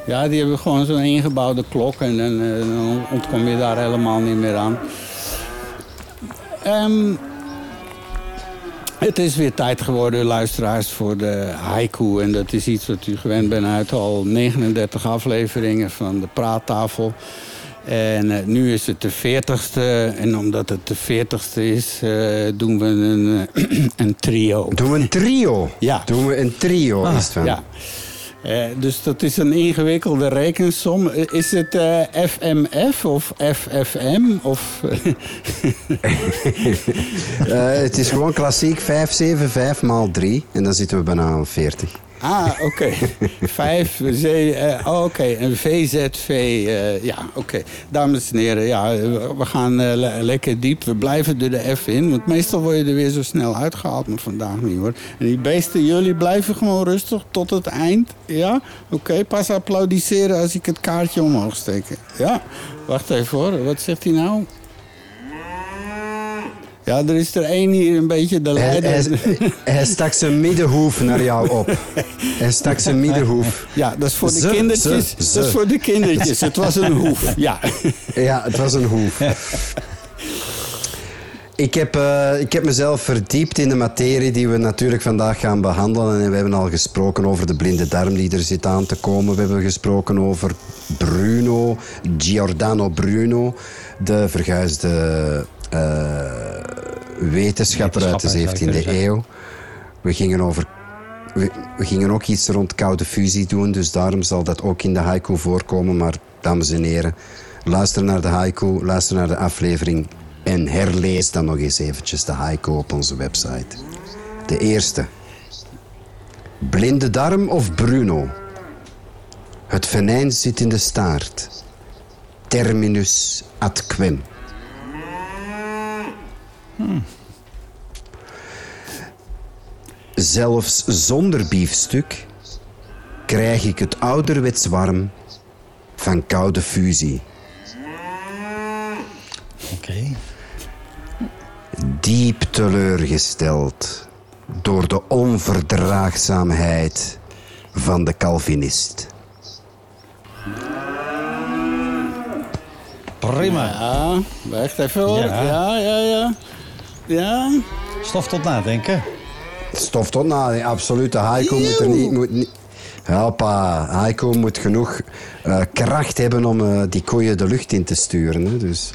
B: ja, die hebben gewoon zo'n ingebouwde klok... en dan, eh, dan ontkom je daar helemaal niet meer aan. Ehm, het is weer tijd geworden, luisteraars, voor de haiku. En dat is iets wat u gewend bent uit al 39 afleveringen van de praattafel. En eh, nu is het de 40ste. En omdat het de 40ste is, eh, doen we een, eh, een trio.
C: Doen we een trio?
B: Ja.
C: Doen we een trio, is het.
B: Ja. Eh, dus dat is een ingewikkelde rekensom. Eh, Is het eh, FMF of FFM? Of,
C: Eh, het is gewoon klassiek 5, 7, 5 maal 3. En dan zitten we bijna aan 40.
B: Ah, oké. Vijf, Z, eh, oh, oké. Een VZV, eh, ja, oké. Dames en heren, ja, we gaan eh, le- lekker diep. We blijven er de in, want meestal word je er weer zo snel uitgehaald. Maar vandaag niet, hoor. En die beesten, jullie blijven gewoon rustig tot het eind. Ja, oké. Pas applaudisseren als ik het kaartje omhoog steek. Ja, wacht even hoor. Wat zegt hij nou? Ja, er is er één hier een beetje de leider.
C: hij, hij stak zijn middenhoef naar jou op. Hij stak zijn middenhoef.
B: Ja, dat is voor de
C: Ze,
B: kindertjes.
C: ze,
B: Dat is voor de kindertjes. Het was een hoef. Ja.
C: Ja, het was een hoef. Ik heb, eh, ik heb mezelf verdiept in de materie die we natuurlijk vandaag gaan behandelen. En we hebben al gesproken over de blinde darm die er zit aan te komen. We hebben gesproken over Bruno, Giordano Bruno, de verguisde wetenschapper uit de
A: Wetenschapper, zou je
C: 17e
A: kunnen zeggen.
C: eeuw. We gingen over we, we gingen ook iets rond koude fusie doen, dus daarom zal dat ook in de haiku voorkomen. Maar dames en heren, luister naar de haiku, luister naar de aflevering en herlees dan nog eens eventjes de haiku op onze website. De eerste. Blinde darm of Bruno? Het venijn zit in de staart. Terminus ad quem. Zelfs zonder biefstuk krijg ik het ouderwets warm van koude fusie.
A: Oké.
C: Diep teleurgesteld door de onverdraagzaamheid van de Calvinist.
A: Prima.
B: Ja, wacht even hoor.
A: Ja.
B: Ja, ja, ja. Ja.
A: Stof tot nadenken.
C: Stof tot na, absoluut. De haiku moet er niet... Moet niet Hoppa, haiku moet genoeg eh, kracht hebben om eh, die koeien de lucht in te sturen. Hè? Dus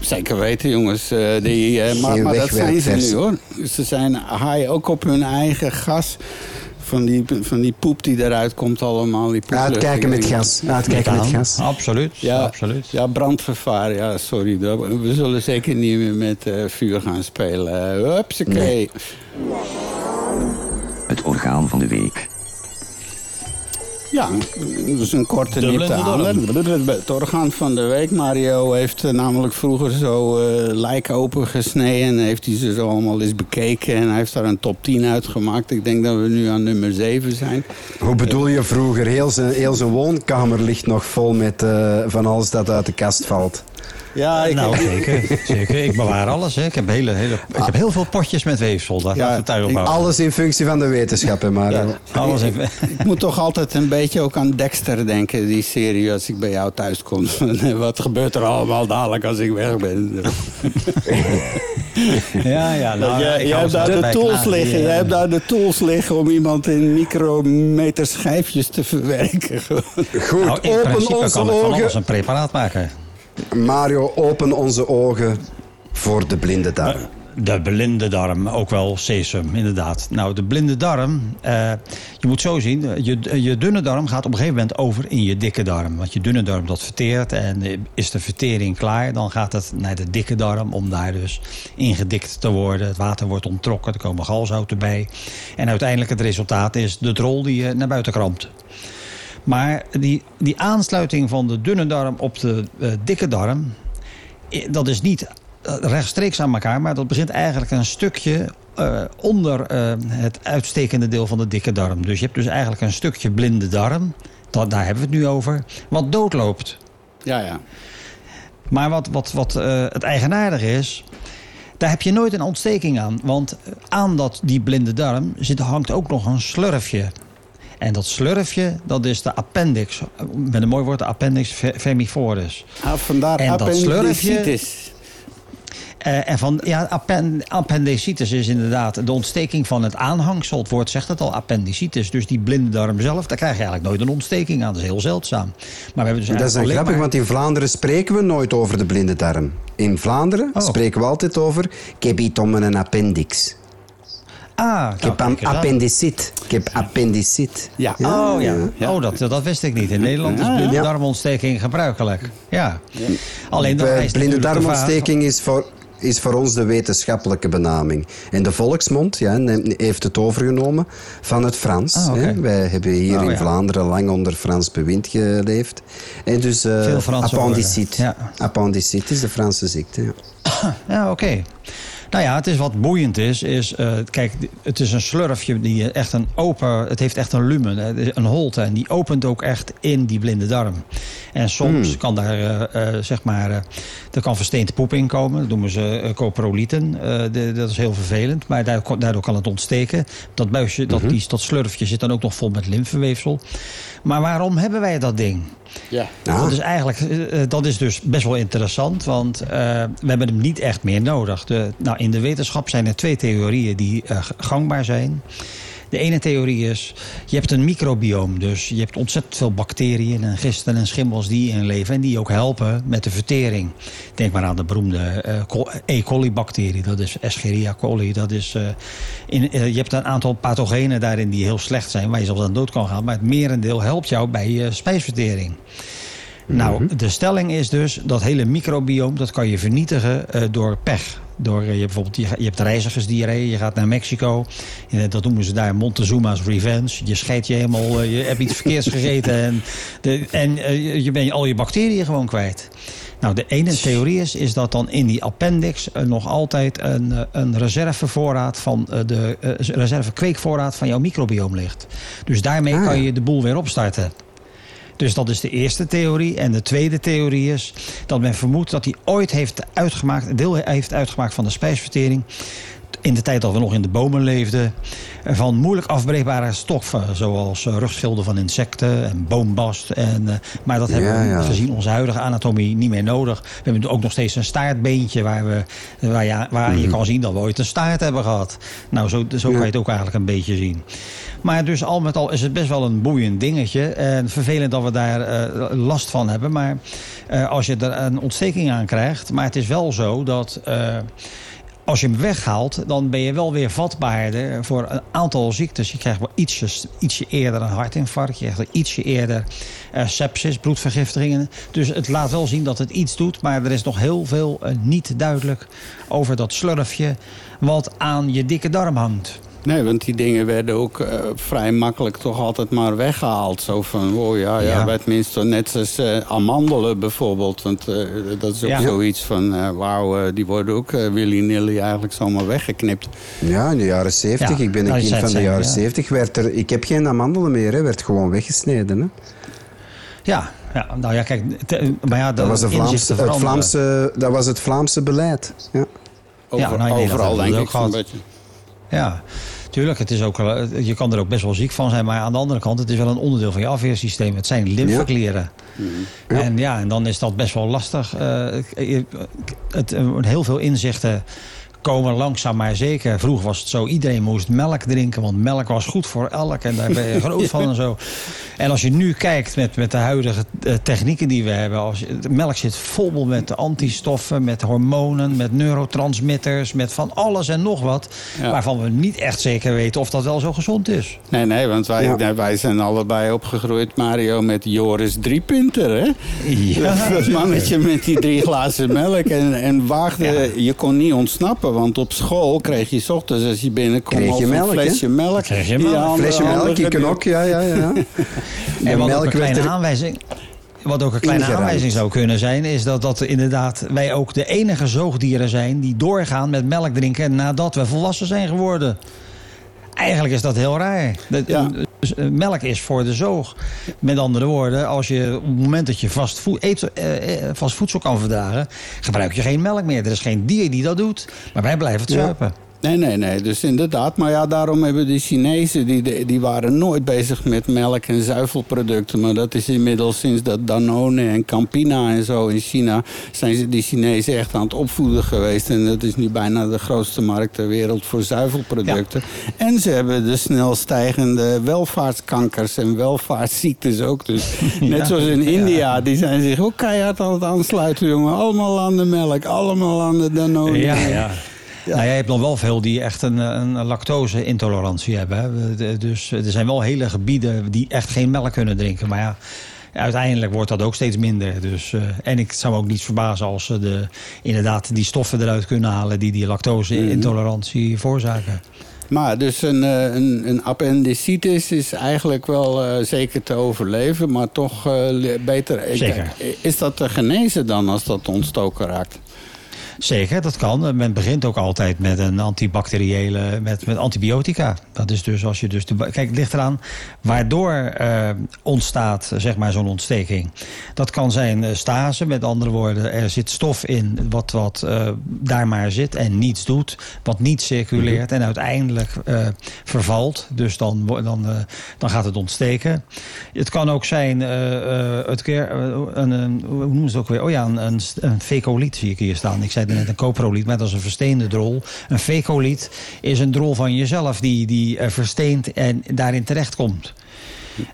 B: Zeker weten, jongens. Eh, die, maar dat zijn ze nu, hoor. Ze zijn haai ook op hun eigen gas. Van die, van die poep die eruit komt allemaal. Die
C: uitkijken met gas. Uitkijken met gas.
A: Absoluut.
B: Ja,
A: Absoluut.
B: Ja, brandgevaar. Ja, sorry. We zullen zeker niet meer met eh, vuur gaan spelen. Hupsakee.
C: Nee.
E: Het orgaan van de week.
B: Ja, dus een korte
A: De
B: nipte aan. Het orgaan van de week. Mario heeft eh, namelijk vroeger zo eh lijk open gesneden. En heeft hij ze zo allemaal eens bekeken. En hij heeft daar een top 10 uitgemaakt. Ik denk dat we nu aan nummer 7 zijn.
C: Hoe bedoel je vroeger? Heel zijn, heel zijn woonkamer ligt nog vol met eh, van alles dat uit de kast valt.
B: Ja, ik,
A: Nou, zeker. zeker. Ik bewaar alles. Hè. Ik, heb hele, hele, ik heb heel veel potjes met weefsel. Daar
B: Ja, ik-.
C: Alles in functie van de wetenschap, hè, maar...
B: Ja.
C: eh,
A: Alles in...
B: ik moet toch altijd een beetje ook aan Dexter denken, die serie, als ik bij jou thuis kom. Wat gebeurt er allemaal dadelijk als ik weg ben?
A: Ja, ja. Nou,
B: jij,
A: ik
B: jij hebt daar de tools
A: klaar.
B: liggen. Jij hebt daar de tools liggen om iemand in micrometer schijfjes te verwerken.
C: Goed,
A: nou, in
C: open
A: principe
C: onze
A: kan ik van alles
C: ogen.
A: een preparaat maken.
C: Mario, open onze ogen voor de blinde darm.
A: de blinde darm, ook wel sesum, inderdaad. Nou, de blinde darm, eh, je moet zo zien... Je, je dunne darm gaat op een gegeven moment over in je dikke darm. Want je dunne darm dat verteert en eh, is de vertering klaar... dan gaat het naar de dikke darm om daar dus ingedikt te worden. Het water wordt onttrokken, er komen galzouten bij. En uiteindelijk het resultaat is de drol die je naar buiten krampt. Maar die, die aansluiting van de dunne darm op de uh, dikke darm... dat is niet rechtstreeks aan elkaar... maar dat begint eigenlijk een stukje uh, onder uh, het uitstekende deel van de dikke darm. Dus je hebt dus eigenlijk een stukje blinde darm... Dat, daar hebben we het nu over, wat doodloopt.
B: Ja, ja.
A: Maar wat, wat, wat uh, het eigenaardige is... Daar heb je nooit een ontsteking aan. Want aan dat, die blinde darm zit, hangt ook nog een slurfje. En dat slurfje, dat is de appendix. Met een mooi woord, de appendix vermiforus.
B: Ah, vandaar
A: en dat slurfje...
B: Uh,
A: en van, ja, append, appendicitis is inderdaad de ontsteking van het aanhangsel. Het woord zegt het al, appendicitis. Dus die blinde darm zelf, daar krijg je eigenlijk nooit een ontsteking aan. Dat is heel zeldzaam. Maar we hebben dus
C: dat is grappig, maar... want in Vlaanderen spreken we nooit over de blinde darm. In Vlaanderen oh. spreken we altijd over... Ik heb iets om een appendix.
A: Ah,
C: ik heb een appendicit. Ik heb appendicit.
A: Ja. ja. Oh, ja. ja. Oh, dat, dat wist ik niet. In Nederland is blinde darmontsteking gebruikelijk. Ja. Alleen
C: de blinde darmontsteking is voor, is voor ons de wetenschappelijke benaming. En de volksmond ja, heeft het overgenomen van het Frans. Ah, okay. Wij hebben hier oh, in Vlaanderen lang onder Frans bewind geleefd. En dus uh, appendicit. Ja. Appendicit is de Franse ziekte. Ja,
A: ja oké. Okay. Nou ja, het is wat boeiend is, is uh, kijk, het is een slurfje die echt een open, het heeft echt een lumen, een holte en die opent ook echt in die blinde darm. En soms hmm. kan daar, uh, uh, zeg maar, er kan versteend poep in komen, dat noemen ze coprolieten. De, dat is heel vervelend, maar daardoor, daardoor kan het ontsteken. Dat buisje, dat, mhm. die, dat slurfje zit dan ook nog vol met lymfeweefsel. Maar waarom hebben wij dat ding?
B: Ja.
A: Dat is eigenlijk, dat is dus best wel interessant, want uh, we hebben hem niet echt meer nodig. De, nou, in de wetenschap zijn er twee theorieën die uh, gangbaar zijn. De ene theorie is, je hebt een microbioom. Dus je hebt ontzettend veel bacteriën en gisten en schimmels die in leven. En die ook helpen met de vertering. Denk maar aan de beroemde uh, E. coli-bacterie. Dat is Escherichia coli. Dat is, uh, in, uh, je hebt een aantal pathogenen daarin die heel slecht zijn. Waar je zelfs aan dood kan gaan. Maar het merendeel helpt jou bij spijsvertering. Nou, mhm. de stelling is dus dat hele microbioom... dat kan je vernietigen door pech. Door, je, bijvoorbeeld, je, je hebt reizigersdiarree, je gaat naar Mexico. dat noemen ze daar Montezuma's Revenge. Je scheidt je helemaal, je hebt iets verkeerds gegeten. En, de, en je bent al je bacteriën gewoon kwijt. Nou, de ene theorie is, is dat dan in die appendix nog altijd een, een reservevoorraad van de uh, reservekweekvoorraad van jouw microbioom ligt. Dus daarmee ah. kan je de boel weer opstarten. Dus dat is de eerste theorie. En de tweede theorie is dat men vermoedt dat hij ooit heeft uitgemaakt, deel heeft uitgemaakt van de spijsvertering in de tijd dat we nog in de bomen leefden... van moeilijk afbreekbare stoffen... zoals uh, rugschilden van insecten en boombast. En, uh, maar dat hebben we gezien onze huidige anatomie niet meer nodig. We hebben ook nog steeds een staartbeentje... waar, we, waar, je, waar je mhm. kan zien dat we ooit een staart hebben gehad. Nou, zo, zo kan je het ook eigenlijk een beetje zien. Maar dus al met al is het best wel een boeiend dingetje. En vervelend dat we daar uh, last van hebben. Maar uh, als je er een ontsteking aan krijgt. Maar het is wel zo dat... Uh, als je hem weghaalt, dan ben je wel weer vatbaarder voor een aantal ziektes. Je krijgt wel ietsje, ietsje eerder een hartinfarct. Je krijgt ietsje eerder uh, sepsis, bloedvergiftigingen. Dus het laat wel zien dat het iets doet. Maar er is nog heel veel uh, niet duidelijk over dat slurfje... wat aan je dikke darm hangt.
B: Nee, want die dingen werden ook uh, vrij makkelijk toch altijd maar weggehaald. Zo van, oh ja, ja, ja. bij het minste net als uh, amandelen bijvoorbeeld. Want uh, dat is ook ja. zoiets van, wauw, die worden ook willy-nilly eigenlijk zomaar weggeknipt.
C: Ja, in de jaren zeventig. Ik ben een kind van de jaren zeventig. werd er, ik heb geen amandelen meer, hè, werd gewoon weggesneden. Hè.
A: Ja, ja, nou ja, kijk, maar ja,
C: dat, was, de Vlaamse, het Vlaamse, dat was het Vlaamse beleid. Ja.
B: Over, ja, nou, overal denk ik een beetje.
A: Ja, tuurlijk. Het is ook, je kan er ook best wel ziek van zijn. Maar aan de andere kant, het is wel een onderdeel van je afweersysteem. Het zijn lymfeklieren. Ja. En ja, en dan is dat best wel lastig. Uh, het, heel veel inzichten komen langzaam maar zeker. Vroeger was het zo, iedereen moest melk drinken, want melk was goed voor elk en daar ben je groot van en zo. En als je nu kijkt met, met de huidige eh, technieken die we hebben, als je, melk zit vol met antistoffen, met hormonen, met neurotransmitters, met van alles en nog wat,
B: Ja.
A: waarvan we niet echt zeker weten of dat wel zo gezond is.
B: Nee, nee, want wij,
C: Ja.
B: nee, wij zijn allebei opgegroeid, Mario, met Joris Driepunter, hè?
A: Ja.
B: Dat mannetje met die drie glazen melk. En, en waagde, je kon niet ontsnappen. Want op school kreeg je 's ochtends als je binnenkwam...
C: Kreeg je melk, hè?
B: flesje melk.
A: Kreeg je melk.
B: handen-
C: Flesje melk, ik
B: geduwd.
C: ook, ja, ja, ja.
A: En wat ook
C: melk
A: een kleine
C: er-
A: aanwijzing. Wat ook een kleine aanwijzing zou kunnen zijn, is dat, dat inderdaad wij ook de enige zoogdieren zijn die doorgaan met melk drinken nadat we volwassen zijn geworden. Eigenlijk is dat heel raar. Dat-
B: Ja.
A: dus, eh, melk is voor de zoog. Met andere woorden, als je op het moment dat je vast, voed, eet, eh, eh, vast voedsel kan verdragen, gebruik je geen melk meer. Er is geen dier die dat doet, maar wij blijven het
C: Ja.
B: Nee, nee, nee. Dus inderdaad. Maar ja, daarom hebben de Chinezen... Die, die waren nooit bezig met melk en zuivelproducten. Maar dat is inmiddels sinds dat Danone en Campina en zo in China... zijn ze die Chinezen echt aan het opvoeden geweest. En dat is nu bijna de grootste markt ter wereld voor zuivelproducten. En ze hebben de snel stijgende welvaartskankers en welvaartsziektes ook. Dus net zoals in India, die zijn zich ook keihard aan het aansluiten, jongen. Allemaal aan de melk, allemaal aan de Danone.
A: Ja, ja. Nou, jij hebt nog wel veel die echt een, een lactose-intolerantie hebben. Hè. Dus er zijn wel hele gebieden die echt geen melk kunnen drinken. Maar ja, uiteindelijk wordt dat ook steeds minder. Dus, eh, en ik zou me ook niet verbazen als ze de, inderdaad die stoffen eruit kunnen halen... die die lactose-intolerantie veroorzaken.
B: Maar dus een, eh, een, een appendicitis is eigenlijk wel eh, zeker te overleven, maar toch eh, le- beter.
A: Zeker.
B: Is dat te genezen dan als dat ontstoken raakt?
A: Zeker, dat kan. Men begint ook altijd met een antibacteriële, met, met antibiotica. Dat is dus als je dus. De, kijk, het ligt eraan waardoor eh, ontstaat zeg maar zo'n ontsteking. Dat kan zijn eh, stase, met andere woorden, er zit stof in wat, wat eh, daar maar zit en niets doet, wat niet circuleert en uiteindelijk vervalt. Dus dan, dan, dan gaat het ontsteken. Het kan ook zijn, het keer, een, een, hoe noemen ze het ook weer? Oh ja, een, een, een fecoliet zie ik hier staan. Ik zei net een coproliet, dat is een versteende drol. Een fecoliet is een drol van jezelf die, die eh, versteent en daarin terechtkomt.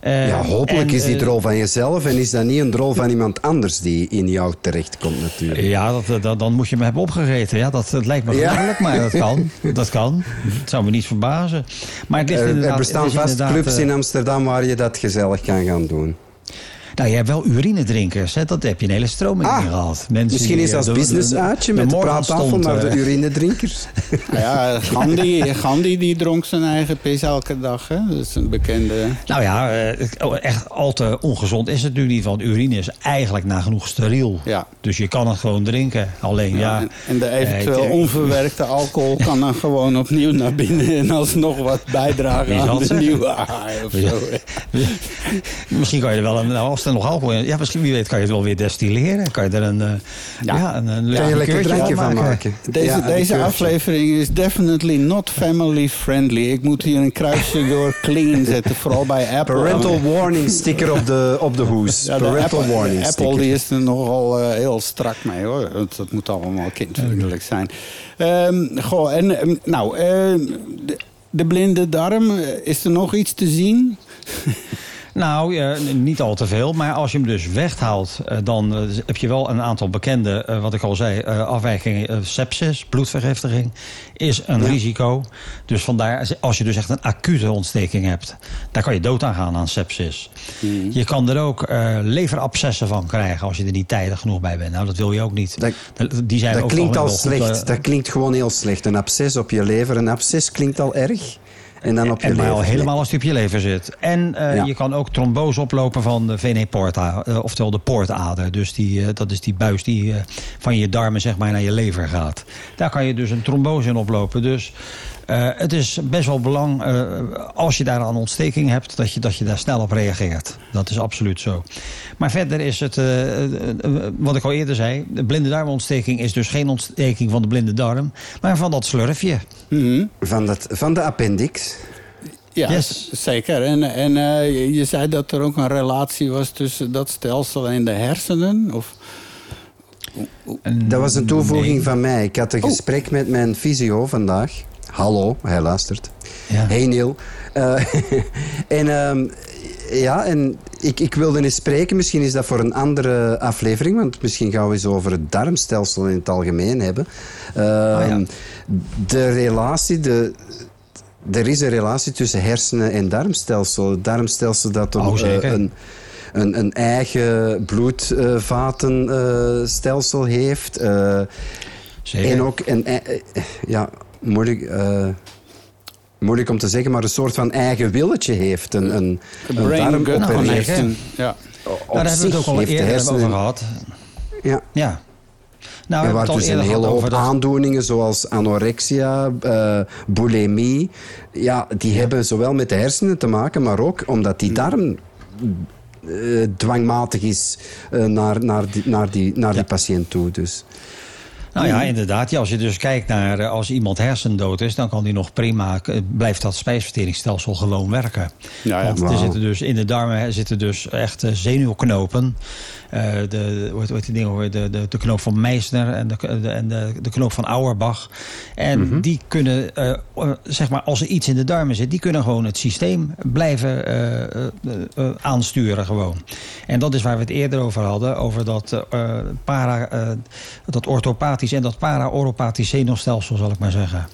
A: Eh,
C: Ja, hopelijk
A: en,
C: is die
A: eh,
C: drol van jezelf en is dat niet een drol van iemand anders die in jou terechtkomt natuurlijk.
A: Ja, dat, dat, dan moet je me hebben opgegeten. Ja, dat, dat lijkt me
C: Ja.
A: gevaarlijk, maar dat kan. Dat kan. Zou me niet verbazen. Maar het ligt
C: Er, er bestaan vast clubs in Amsterdam waar je dat gezellig kan gaan doen.
A: Nou, je hebt wel urinedrinkers. Hè? Dat heb je een hele stroming
C: Ah,
A: in gehad. Mensen
C: Misschien
A: die,
C: eens
A: eh,
C: als
A: de- de-
C: business-uitje
A: de
C: met de praattafel naar de
A: eh,
C: urinedrinkers.
B: Nou ja, Gandhi, Gandhi die dronk zijn eigen pis elke dag. Hè? Dat is een bekende...
A: Nou ja, eh, echt al te ongezond is het nu niet. Want urine is eigenlijk nagenoeg steriel.
B: Ja.
A: Dus je kan het gewoon drinken. Alleen ja...
B: en, en de eventueel
A: eh,
B: onverwerkte alcohol kan dan gewoon opnieuw naar binnen... en alsnog wat bijdragen aan de
A: zeggen?
B: nieuwe aai of
A: Ja.
B: zo.
A: Misschien kan je er wel een... Als er nog alcohol in... Ja, misschien wie weet kan je het wel weer destilleren. Kan je er een... eh,
B: Ja.
A: ja. een,
C: lekker drankje van maken.
B: Deze,
C: Ja,
B: deze aflevering is definitely not family friendly. Ik moet hier een kruisje door clean zetten, vooral bij Apple.
C: Parental warning sticker op de, op de hoes.
B: Ja, de
C: Parental
B: Apple,
C: warning
B: Apple
C: sticker.
B: die is er nogal eh, heel strak mee hoor. Want dat moet allemaal kindvriendelijk zijn. Ehm, goh, en ehm, nou, ehm, de, de blinde darm, eh, is er nog iets te zien?
A: Nou, niet al te veel. Maar als je hem dus weghaalt, eh, dan eh, heb je wel een aantal bekende, eh, wat ik al zei, afwijkingen. Sepsis, bloedvergiftiging, is een risico. Dus vandaar, als je dus echt een acute ontsteking hebt, daar kan je dood aan gaan aan sepsis.
C: Mhm.
A: Je kan er ook leverabscessen van krijgen als je er niet tijdig genoeg bij bent. Nou, dat wil je ook niet.
C: Dat-
A: Die zijn
C: Dat
A: ook
C: klinkt al slecht. Dat klinkt gewoon heel slecht. Een absces op je lever. Een absces klinkt al erg. En dan op je
A: en maar
C: lever.
A: al helemaal als het op je lever zit. En eh,
C: Ja.
A: je kan ook trombose oplopen van de vena porta, eh, oftewel de poortader. Dus die, eh, dat is die buis die van je darmen zeg maar naar je lever gaat. Daar kan je dus een trombose in oplopen. Dus eh, het is best wel belang, eh, als je daar een ontsteking hebt, dat je, dat je daar snel op reageert. Dat is absoluut zo. Maar verder is het, eh, wat ik al eerder zei, de blinde darmontsteking is dus geen ontsteking van de blinde darm, maar van dat slurfje.
B: Mhm.
C: Van, dat, van de appendix.
B: Ja,
A: Yes.
B: zeker. En, en je, zei dat er ook een relatie was tussen dat stelsel en de hersenen? Of,
C: Dat was een toevoeging
A: Nee.
C: van mij. Ik had een gesprek met mijn fysio vandaag. Hallo, hij luistert.
A: Ja.
C: Hey Neil. Eh, en ehm, ja, en ik, ik wilde eens spreken. Misschien is dat voor een andere aflevering. Want misschien gaan we eens over het darmstelsel in het algemeen hebben. Ehm,
A: ja.
C: De relatie, de, er is een relatie tussen hersenen en darmstelsel. Het darmstelsel dat een,
A: Oh,
C: eh, een, een, een eigen bloedvatenstelsel heeft. eh,
A: Zeker.
C: en ook een, ei- eh, ja, moeilijk, eh, moeilijk om te zeggen, maar een soort van eigen willetje heeft. Een, een, een
A: Nou,
B: connection. Ja.
C: Op
A: Nou, daar hebben we het ook al eerder over
C: hersenen-
A: gehad.
C: Ja.
A: Ja. Nou, al
C: dus een
A: eerder
C: hele hoop aandoeningen zoals anorexia, eh, bulimie. Ja, die hebben zowel met de hersenen te maken, maar ook omdat die darm eh, dwangmatig is naar, naar, die, naar, die, naar die patiënt toe. Dus.
A: Nou ja, inderdaad. Ja, als je dus kijkt naar eh, als iemand hersendood is, dan kan die nog prima, eh, blijft dat spijsverteringsstelsel gewoon werken.
B: Ja, ja.
A: Want er zitten dus in de darmen zitten dus echt eh, zenuwknopen. De, hoe heet- die dingen, hoor? de, de, de knoop van Meissner en de, de, en de, de knoop van Auerbach. En die kunnen, zeg maar, als er iets in de darmen zit, die kunnen gewoon het systeem blijven aansturen gewoon. En dat is waar we het eerder over hadden, over dat, para, dat en dat para-oropathisch zenuwstelsel, zal ik maar zeggen.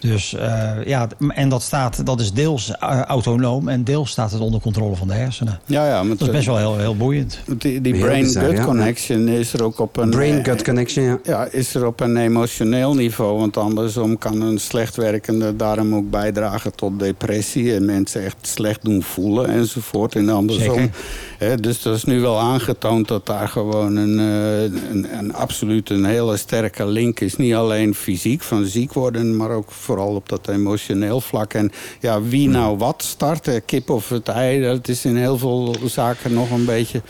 A: Dus eh, ja, en dat, staat, dat is deels eh, autonoom en deels staat het onder controle van de hersenen.
B: Ja, ja,
A: Dat is best wel heel, heel boeiend.
B: die, brain-gut
C: ja.
B: connection is er ook op een...
C: Brain-gut connection, ja.
B: Ja, is er op een emotioneel niveau. Want andersom kan een slecht werkende darm ook bijdragen tot depressie. En mensen echt slecht doen voelen enzovoort. En andersom. Hè, dus dat is nu wel aangetoond dat daar gewoon een, eh, een, een absoluut een hele sterke link is. Niet alleen fysiek van ziek worden, maar ook vooral op dat emotioneel vlak. En ja, wie nou wat start, kip of het ei, dat is in heel veel zaken nog een beetje...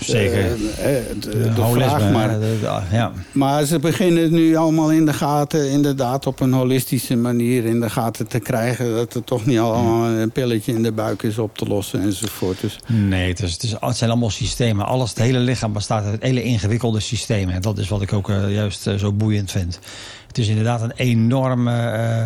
A: Zeker.
B: eh, eh, de, vraag, maar
A: de- ja.
B: maar ze beginnen nu allemaal in de gaten, inderdaad op een holistische manier in de gaten te krijgen. Dat er toch niet allemaal een pilletje in de buik is op te lossen enzovoort. Dus
A: Nee, het, is, het, is, het zijn allemaal systemen. Alles, het hele lichaam bestaat uit hele ingewikkelde systemen. En dat is wat ik ook eh, juist zo boeiend vind. Het is inderdaad een enorm eh,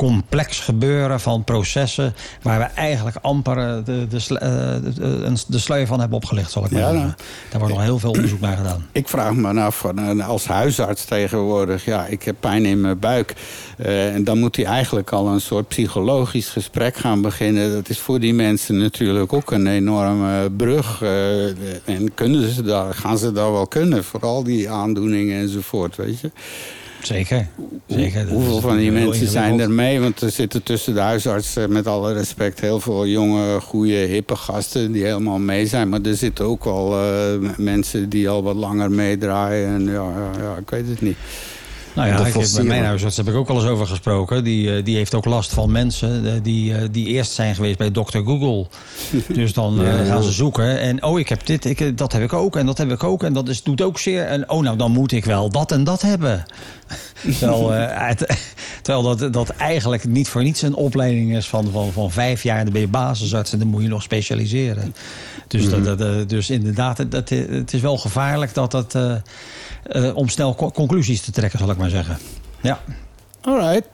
A: complex gebeuren van processen... waar we eigenlijk amper eh, de, de, eh, de, de sluier van hebben opgelicht, zal ik maar
B: Ja,
A: zeggen.
B: nou.
A: Daar wordt nog heel veel onderzoek naar gedaan.
B: ik vraag me af, van, eh, als huisarts tegenwoordig, ja, ik heb pijn in mijn buik. En dan moet hij eigenlijk al een soort psychologisch gesprek gaan beginnen. Dat is voor die mensen natuurlijk ook een enorme brug. en kunnen ze daar, gaan ze dat wel kunnen, vooral die aandoeningen enzovoort, weet je.
A: Zeker. Zeker. Dat
B: Hoeveel van die mensen zijn er mee? Want er zitten tussen de huisartsen, met alle respect, heel veel jonge, goede, hippe gasten die helemaal mee zijn. Maar er zitten ook wel eh, mensen die al wat langer meedraaien. En ja, ja, ja ik weet het niet.
A: Nou ja, ik heb, bij mijn huisarts heb ik ook al eens over gesproken. Die, eh, die heeft ook last van mensen eh, die, eh, die eerst zijn geweest bij dokter Google. dus dan
C: Ja,
A: gaan ze zoeken. En oh, ik heb dit, ik, dat heb ik ook en dat heb ik ook. En dat is, doet ook zeer. En oh, nou dan moet ik wel dat en dat hebben. terwijl het- terwijl dat, dat eigenlijk niet voor niets een opleiding is van, van, van vijf jaar. Dan ben je basisarts en dan moet je nog specialiseren. Dus, dat, dat, eh, dus inderdaad, het, het, is wel gevaarlijk dat dat, eh, om snel co- conclusies te trekken, zal ik maar zeggen. Ja.
B: Alright.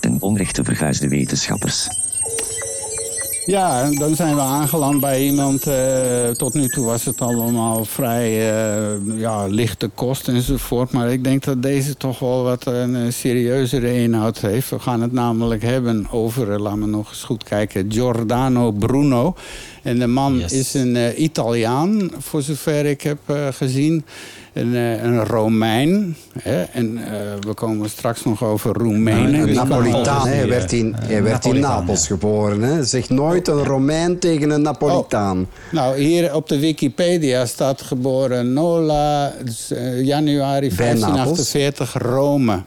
E: Ten onrechte verguisde wetenschappers.
B: Ja, dan zijn we aangeland bij iemand. eh, tot nu toe was het allemaal vrij eh, ja, lichte kost enzovoort. Maar ik denk dat deze toch wel wat een eh, serieuzere inhoud heeft. We gaan het namelijk hebben over, laat me nog eens goed kijken, Giordano Bruno. En de man
A: Yes.
B: is een Italiaan, voor zover ik heb gezien. Een, eh, een Romein. Hè? En eh, we komen straks nog over Roemenen.
C: Een
B: Die kan
C: Napolitaan, hij werd in, hij werd in Napels
A: ja.
C: geboren. Hè. Zeg nooit een Romein tegen een Napolitaan.
B: Nou, hier op de Wikipedia staat geboren Nola, dus, eh, januari
C: Bij
B: 1548, Rome.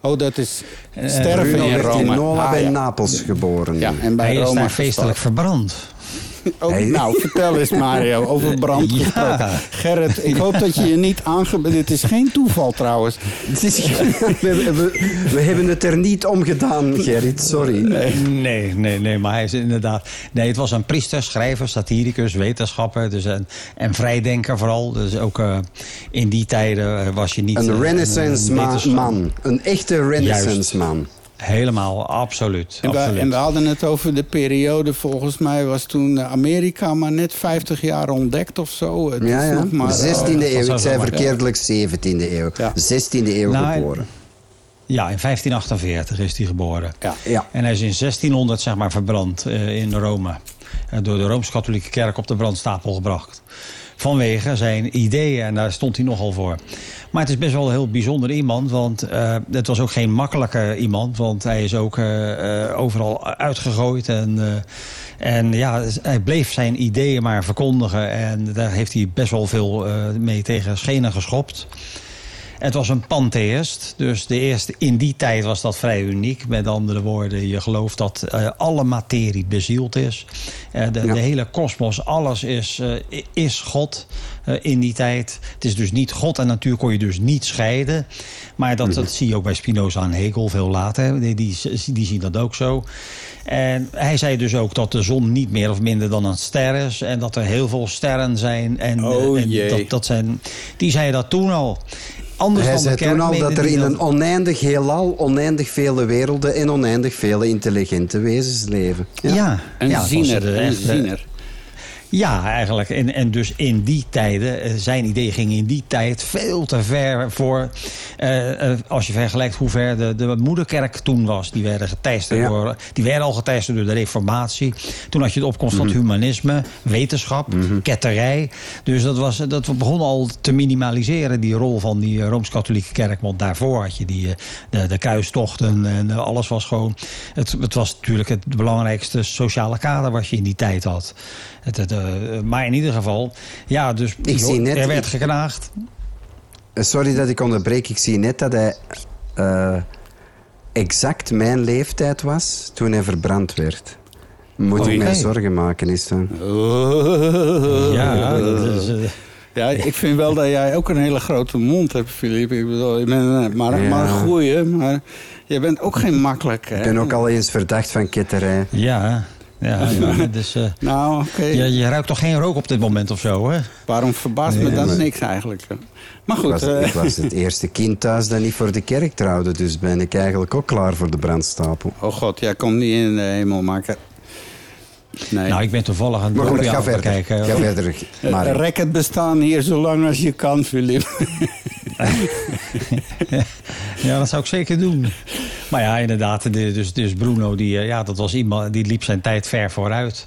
B: Oh, dat is sterven in
C: werd
B: Rome.
C: in Nola
B: Ah,
C: bij
B: ja.
C: Napels geboren.
B: Ja, en bij
A: Hij is
B: Rome
A: daar feestelijk verbrand.
B: Oh, Nou, vertel eens Mario, over brand
A: Ja.
B: Gerrit, ik hoop dat je je niet aange... Dit is geen toeval trouwens.
C: Het is- we, we, we hebben het er niet om gedaan, Gerrit, sorry.
A: Nee, nee, nee, maar hij is inderdaad... Nee, het was een priester, schrijver, satiricus, wetenschapper dus een, en vrijdenker vooral. Dus ook eh, in die tijden eh, was je niet... eh,
C: Een renaissance
A: een
C: ma-
A: wetenschap-
C: man. Een echte renaissance man.
A: Helemaal, absoluut.
B: En we,
A: absoluut.
B: en we hadden het over de periode, volgens mij was toen Amerika maar net 50 jaar ontdekt of zo. Het
C: Ja, ja.
B: nog maar,
C: 16e
B: eh,
C: eeuw. Ik zei verkeerdelijk 17e eeuw.
B: Ja.
C: 16e eeuw
A: Nou,
C: geboren.
A: Ja, in 1548 is hij geboren.
B: Ja.
C: Ja.
A: En hij is in 1600 zeg maar, verbrand eh, in Rome. Eh, door de Rooms-Katholieke Kerk op de brandstapel gebracht. Vanwege zijn ideeën, en daar stond hij nogal voor. Maar het is best wel een heel bijzonder iemand. Want eh, het was ook geen makkelijke iemand. Want hij is ook eh, eh, overal uitgegooid. En, en ja, hij bleef zijn ideeën maar verkondigen. En daar heeft hij best wel veel mee tegen schenen geschopt. Het was een pantheïst. Dus de eerste, in die tijd was dat vrij uniek. Met andere woorden, je gelooft dat eh, alle materie bezield is. Eh, de,
C: Ja.
A: de hele kosmos, alles is, eh, is God in die tijd. Het is dus niet God en natuur kon je dus niet scheiden. Maar dat, dat zie je ook bij Spinoza en Hegel veel later. Die, die, die zien dat ook zo. En hij zei dus ook dat de zon niet meer of minder dan een ster is. En dat er heel veel sterren zijn. En,
B: Oh,
A: en
B: jee.
A: dat, dat zijn, die zei dat toen al. Anders
C: Hij
A: dan de
C: zei toen al dat er in een oneindig heelal oneindig vele werelden en oneindig vele intelligente wezens leven.
A: Ja,
B: Een
A: ja, was
B: ziener, een
A: echte-
B: ziener.
A: Ja, eigenlijk. En, en dus in die tijden, eh, zijn idee ging in die tijd veel te ver voor... eh, eh, als je vergelijkt hoe ver de, de moederkerk toen was. Die werden, geteisterd
C: Ja.
A: door, die werden al geteisterd door de reformatie. Toen had je de opkomst van het humanisme, wetenschap, ketterij. Dus dat, was, dat we begonnen al te minimaliseren, die rol van die Rooms-Katholieke kerk. Want daarvoor had je die, de, de kruistochten en alles was gewoon... Het, het was natuurlijk het belangrijkste sociale kader wat je in die tijd had. Het, het, eh, maar in ieder geval, ja, dus
C: Ik zie net-
A: er werd geknaagd.
C: Eh, Sorry dat ik onderbreek. Ik zie net dat hij eh, exact mijn leeftijd was toen hij verbrand werd. Moet
B: Oei.
C: ik mij
A: Hey.
C: zorgen maken, is dat?
A: Ja, dat is, eh,
B: Ja, ik vind wel dat jij ook een hele grote mond hebt, Filip. Ik bedoel, je bent maar,
C: Ja.
B: maar een goeie, maar je bent ook geen makkelijke.
C: Ik
B: hè?
C: ben ook al eens verdacht van ketterij.
A: ja, ja, ja, dus, eh,
B: Nou, oké.
A: je, je ruikt toch geen rook op dit moment of zo, hè?
B: Waarom verbaast me dat
C: maar-
B: niks eigenlijk? Maar
C: Ik
B: goed,
C: was,
B: eh,
C: ik was het eerste kind thuis dat niet voor de kerk trouwde. Dus ben ik eigenlijk ook klaar voor de brandstapel.
B: oh god, jij komt niet in de hemel maken. Nee.
A: Nou, ik ben toevallig aan het
C: Maar goed, ga verder.
A: bekijken.
C: Ga verder, Mario.
B: Rek het bestaan hier zo lang als je kan, Filip.
A: Ja, dat zou ik zeker doen. Maar ja, inderdaad, de- dus, dus Bruno, die, eh, ja, dat was iemand, die liep zijn tijd ver vooruit.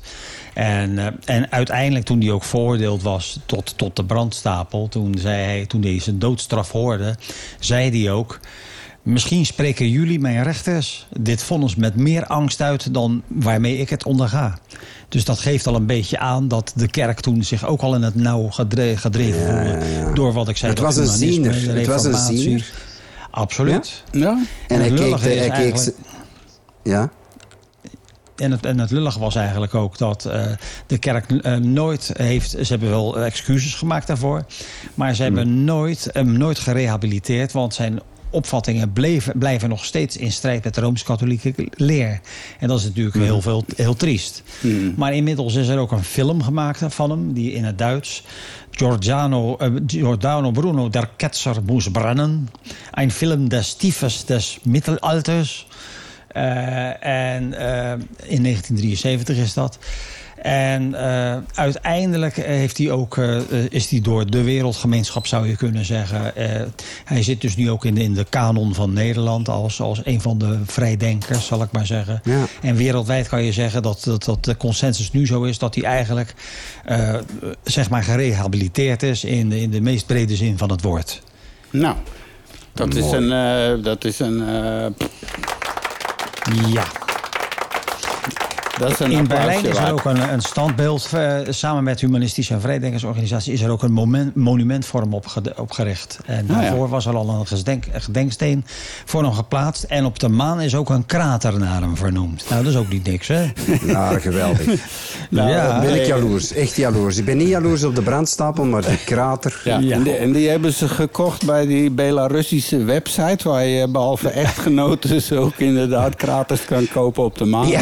A: En, eh, en uiteindelijk, toen hij ook veroordeeld was tot, tot de brandstapel... Toen, zei hij, toen hij zijn doodstraf hoorde, zei hij ook... Misschien spreken jullie, mijn rechters, dit vonnis met meer angst uit... dan waarmee ik het onderga. Dus dat geeft al een beetje aan dat de kerk toen zich ook al in het nauw gedre- gedreven voelde.
C: ja, ja.
A: Door wat ik zei,
C: Het was een ziener. Het was een ziener.
A: Absoluut.
B: Ja?
C: En hij
A: het
C: keek... keek
A: eigenlijk-
C: ja?
A: En het, en het lullige was eigenlijk ook dat eh, de kerk eh, nooit heeft... Ze hebben wel excuses gemaakt daarvoor. Maar ze hebben nooit, hem nooit gerehabiliteerd. Want zijn opvattingen bleven, blijven nog steeds in strijd met de Rooms-Katholieke leer. En dat is natuurlijk heel, veel, heel triest. Maar inmiddels is er ook een film gemaakt van hem... die in het Duits... Giordano, eh, Giordano Bruno der Ketzer moest brennen. Een film des Typhus des Mittelalters... Eh, en eh, in 1973 is dat. En eh, uiteindelijk heeft hij ook, eh, is hij door de wereldgemeenschap, zou je kunnen zeggen. eh, hij zit dus nu ook in de, in de kanon van Nederland als, als een van de vrijdenkers, zal ik maar zeggen.
C: Ja.
A: En wereldwijd kan je zeggen dat, dat, dat de consensus nu zo is dat hij eigenlijk eh, zeg maar gerehabiliteerd is in de, in de meest brede zin van het woord.
B: Nou, dat is een... eh, dat is een eh,
A: Ja.
B: Dat is een
A: In Berlijn is er ook een, een standbeeld. eh, samen met Humanistische en Vrijdenkersorganisatie is er ook een moment, monument voor hem opge- opgericht. En
B: Ah, ja.
A: daarvoor was er al een gedenk, een gedenksteen voor hem geplaatst. En op de maan is ook een krater naar hem vernoemd. Nou, dat is ook niet niks, hè?
C: Nou, geweldig.
B: Nou,
A: ja,
C: ben ik
B: eh,
C: jaloers, echt jaloers. Ik ben niet jaloers op de brandstapel, maar die krater.
B: Ja,
A: Ja.
B: En, die, en die hebben ze gekocht bij die Belarussische website... waar je behalve echtgenoten dus ook inderdaad kraters kan kopen op de maan.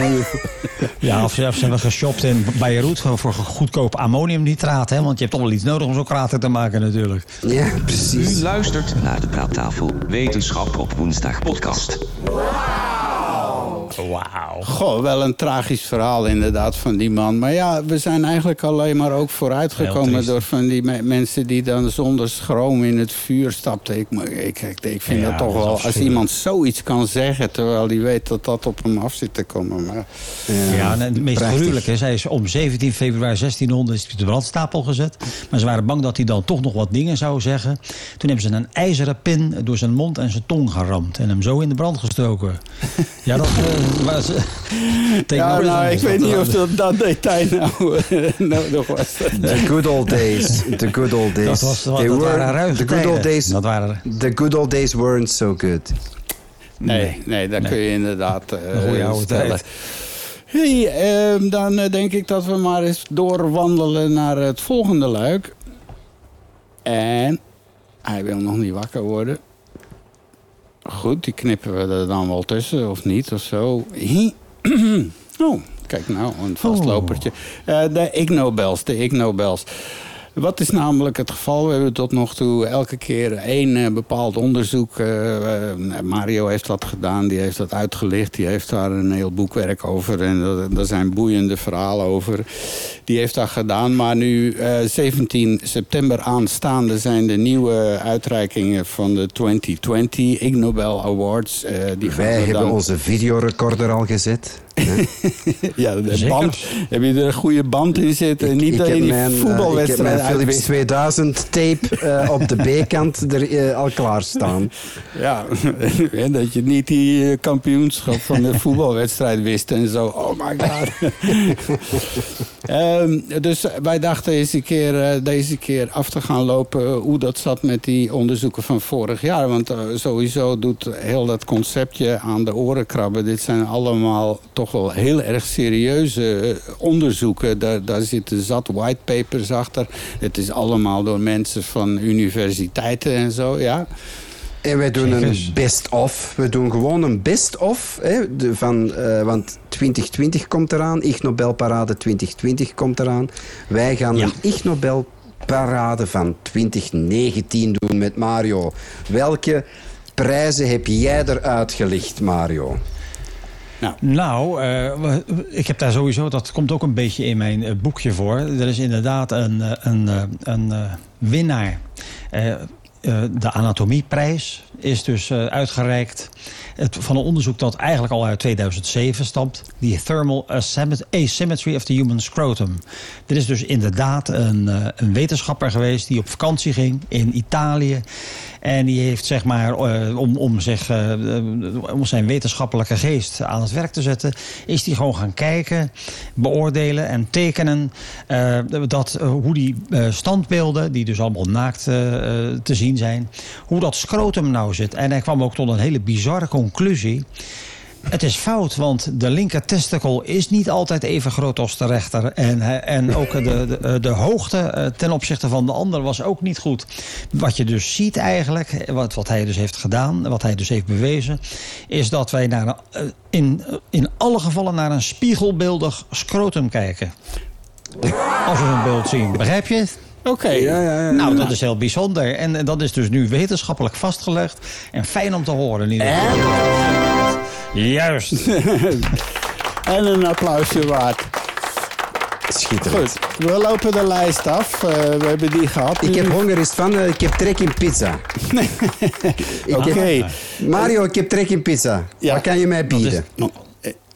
C: Ja.
A: Of ze, of ze hebben geshopt in Beirut voor, voor goedkoop ammoniumnitraat. Hè? Want je hebt toch wel iets nodig om zo'n krater te maken natuurlijk.
C: Ja,
D: U
C: precies.
D: luistert
E: Naar de praattafel.
D: Wetenschap
E: Op woensdag
D: podcast.
A: Wauw.
B: Goh, wel een tragisch verhaal inderdaad van die man. Maar ja, we zijn eigenlijk alleen maar ook vooruitgekomen... door van die me- mensen die dan zonder schroom in het vuur stapten. Ik, maar ik, ik, ik vind
A: Ja,
B: dat toch
A: dat
B: wel... Als iemand zoiets kan zeggen... terwijl hij weet dat dat op hem af zit te komen. Maar,
A: Ja, en het meest
C: prachtig.
A: gruwelijk is, hij is om 17 februari 1600 is de brandstapel gezet. Maar ze waren bang dat hij dan toch nog wat dingen zou zeggen. Toen hebben ze een ijzeren pin door zijn mond en zijn tong geramd. En hem zo in de brand gestoken. Ja, dat eh, was...
B: ja, nou, ik weet niet of dat, dat detail nou eh, nodig was.
C: The good old days. The good old days.
A: Dat, was, dat,
C: They
A: dat
C: were-
A: waren ruige
C: the good old days.
A: Dat waren...
C: The good old days weren't so good.
B: Nee, nee, dat
A: Nee.
B: kun je inderdaad eh,
A: oude
B: stellen. Hey, ehm, dan denk ik dat we maar eens doorwandelen naar het volgende luik. En hij wil nog niet wakker worden. Goed, die knippen we er dan wel tussen, of niet, of zo. Oh, kijk nou, een vastlopertje. Eh, de Ig Nobels, de Ig Nobels. Wat is namelijk het geval? We hebben tot nog toe elke keer één eh, bepaald onderzoek. eh, eh, Mario heeft dat gedaan, die heeft dat uitgelicht. Die heeft daar een heel boekwerk over. En daar zijn boeiende verhalen over. Die heeft dat gedaan. Maar nu, eh, 17 september aanstaande, zijn de nieuwe uitreikingen van de 2020 Ig Nobel Awards. die
C: Wij hebben
B: dan-
C: onze videorecorder al gezet.
B: Ja, de band. Heb je er een goede band in zitten? Niet dat je
C: heb
B: die
C: mijn, eh, ik heb
B: voetbalwedstrijd
C: mijn Philips
B: uitwist.
C: 2000 tape eh, op de B-kant er eh, al klaarstaan.
B: Ja, en dat je niet die kampioenschap van de voetbalwedstrijd wist en zo. Oh my god. Ehm, dus wij dachten deze keer, eh, deze keer af te gaan lopen hoe dat zat met die onderzoeken van vorig jaar. Want eh, sowieso doet heel dat conceptje aan de oren krabben. Dit zijn allemaal toch wel heel erg serieuze eh, onderzoeken. Daar, daar zitten zat whitepapers achter. Het is allemaal door mensen van universiteiten en zo, ja.
C: En wij doen een best-of. We doen gewoon een best-of. van, eh, Want 2020 komt eraan. Ig Nobel Parade 2020 komt eraan. Wij gaan
A: Ja.
C: een Ig Nobel Parade van 2019 doen met Mario. Welke prijzen heb jij eruit gelicht, Mario?
A: Nou, eh, we- ik heb daar sowieso, dat komt ook een beetje in mijn eh, boekje voor. Er is inderdaad een, eh, een, eh, een eh, winnaar. Eh, eh, de Anatomieprijs is dus eh, uitgereikt. Het, van een onderzoek dat eigenlijk al uit 2007 stamt. Die Thermal Asymmet- Asymmetry of the Human Scrotum. Er is dus inderdaad een, eh, een wetenschapper geweest die op vakantie ging in Italië. En die heeft zeg maar, eh, om, om, eh, om zijn wetenschappelijke geest aan het werk te zetten, is die gewoon gaan kijken, beoordelen en tekenen eh, dat, eh, hoe die eh, standbeelden, die dus allemaal naakt eh, eh, te zien zijn, hoe dat scrotum nou zit. En hij kwam ook tot een hele bizarre conclusie. Het is fout, want de linker testicle is niet altijd even groot als de rechter. En, en ook de, de, de hoogte eh, ten opzichte van de ander was ook niet goed. Wat je dus ziet eigenlijk, wat, wat hij dus heeft gedaan, wat hij dus heeft bewezen... is dat wij naar eh, in, in alle gevallen naar een spiegelbeeldig scrotum kijken. Als we een beeld zien, begrijp je het?
B: Oké.
A: Nou, dat is heel bijzonder. En eh, dat is dus nu wetenschappelijk vastgelegd. En fijn om te horen. in ieder geval. Juist.
B: En een applausje waard.
C: Schitterend.
B: Goed, we lopen de lijst af. Eh, we hebben die gehad.
C: Ik heb honger is van, eh, ik heb trek in pizza.
B: Oké.
C: Mario, ik heb trek in pizza.
B: Ja.
C: Wat kan je mij bieden?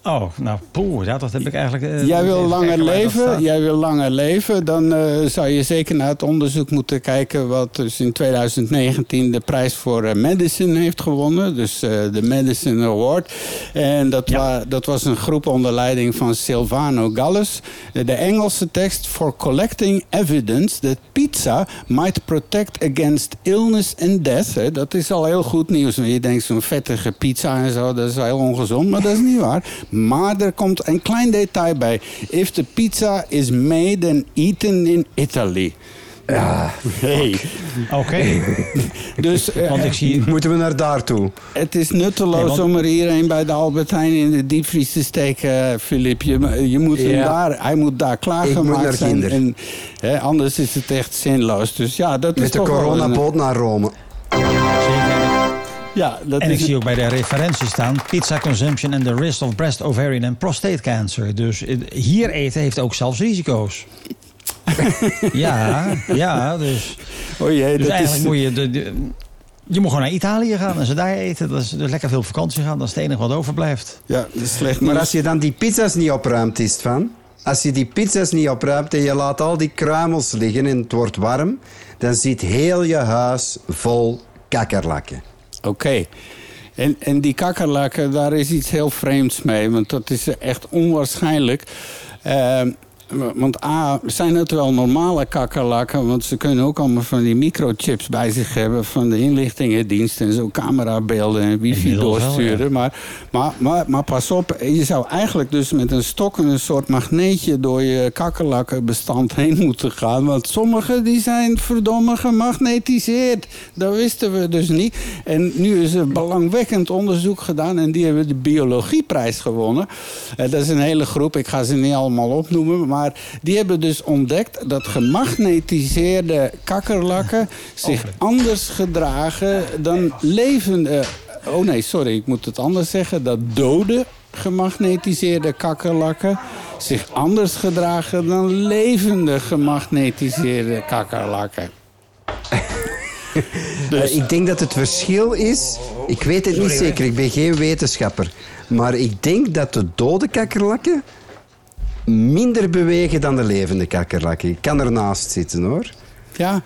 A: Oh, nou, poeh, ja, dat heb ik eigenlijk... eh,
B: Jij wil langer leven, jij wil langer leven, dan eh, zou je zeker naar het onderzoek moeten kijken wat dus in 2019 de prijs voor eh, medicine heeft gewonnen, dus de Medicine Award. En dat, wa- dat was een groep onder leiding van Silvano Gallus. De Engelse tekst for collecting evidence that pizza might protect against illness and death. Hè, dat is al heel goed nieuws. Je denkt zo'n vettige pizza en zo, dat is wel heel ongezond, maar dat is niet waar. Maar er komt een klein detail bij. If the pizza is made and eaten in Italy. Ja. Hey.
A: Oké,
B: Dus eh,
A: want ik zie...
C: Moeten we naar daartoe?
B: het is nutteloos
A: Nee, want-
B: om er hierheen bij de Albert Heijn in de diepvries te steken, Filip. Je, je moet hem daar, hij moet daar
C: moet
B: klaargemaakt zijn. En, hè, anders is het echt zinloos. Dus ja, dat is
C: Met de
B: toch wel een-
C: naar Rome.
A: Zeker.
B: Ja, dat
A: En ik zie ook bij de referentie staan... pizza consumption and the risk of breast, ovarian en prostate cancer. Dus eh, hier eten heeft ook zelfs risico's. ja, ja, dus...
B: Oh jee,
A: Dus
B: dat
A: eigenlijk
B: is...
A: moet je... De, de- je moet gewoon naar Italië gaan en ze daar eten. Dat is, dus lekker veel op vakantie gaan. Dat is het enige wat overblijft.
B: Ja, dat is slecht
C: Maar als je dan die pizza's niet opruimt, is het van. Als je die pizza's niet opruimt en je laat al die kruimels liggen en het wordt warm, dan zit heel je huis vol kakkerlakken.
B: Oké. En, en die kakkerlakken, daar is iets heel vreemds mee. Want dat is echt onwaarschijnlijk. Ehm, want A, zijn het wel normale kakkerlakken? Want ze kunnen ook allemaal van die microchips bij zich hebben... van de inlichtingendienst en zo camerabeelden en wifi
A: wel,
B: doorsturen.
A: ja.
B: maar, maar, maar, maar pas op, je zou eigenlijk dus met een stok... en een soort magneetje door je kakkerlakkenbestand heen moeten gaan. Want sommige die zijn verdomme gemagnetiseerd. Dat wisten we dus niet. En nu is er belangwekkend onderzoek gedaan... en die hebben de biologieprijs gewonnen. Eh, dat is een hele groep, ik ga ze niet allemaal opnoemen... maar die hebben dus ontdekt dat gemagnetiseerde kakkerlakken... zich anders gedragen dan levende... Oh nee, sorry, ik moet het anders zeggen. Dat dode gemagnetiseerde kakkerlakken zich anders gedragen dan levende gemagnetiseerde kakkerlakken.
C: Eh, ik denk dat het verschil is. Ik weet het niet zeker, ik ben geen wetenschapper. Maar ik denk dat de dode kakkerlakken minder bewegen dan de levende kakkerlakken. Ik kan ernaast zitten hoor.
B: Ja,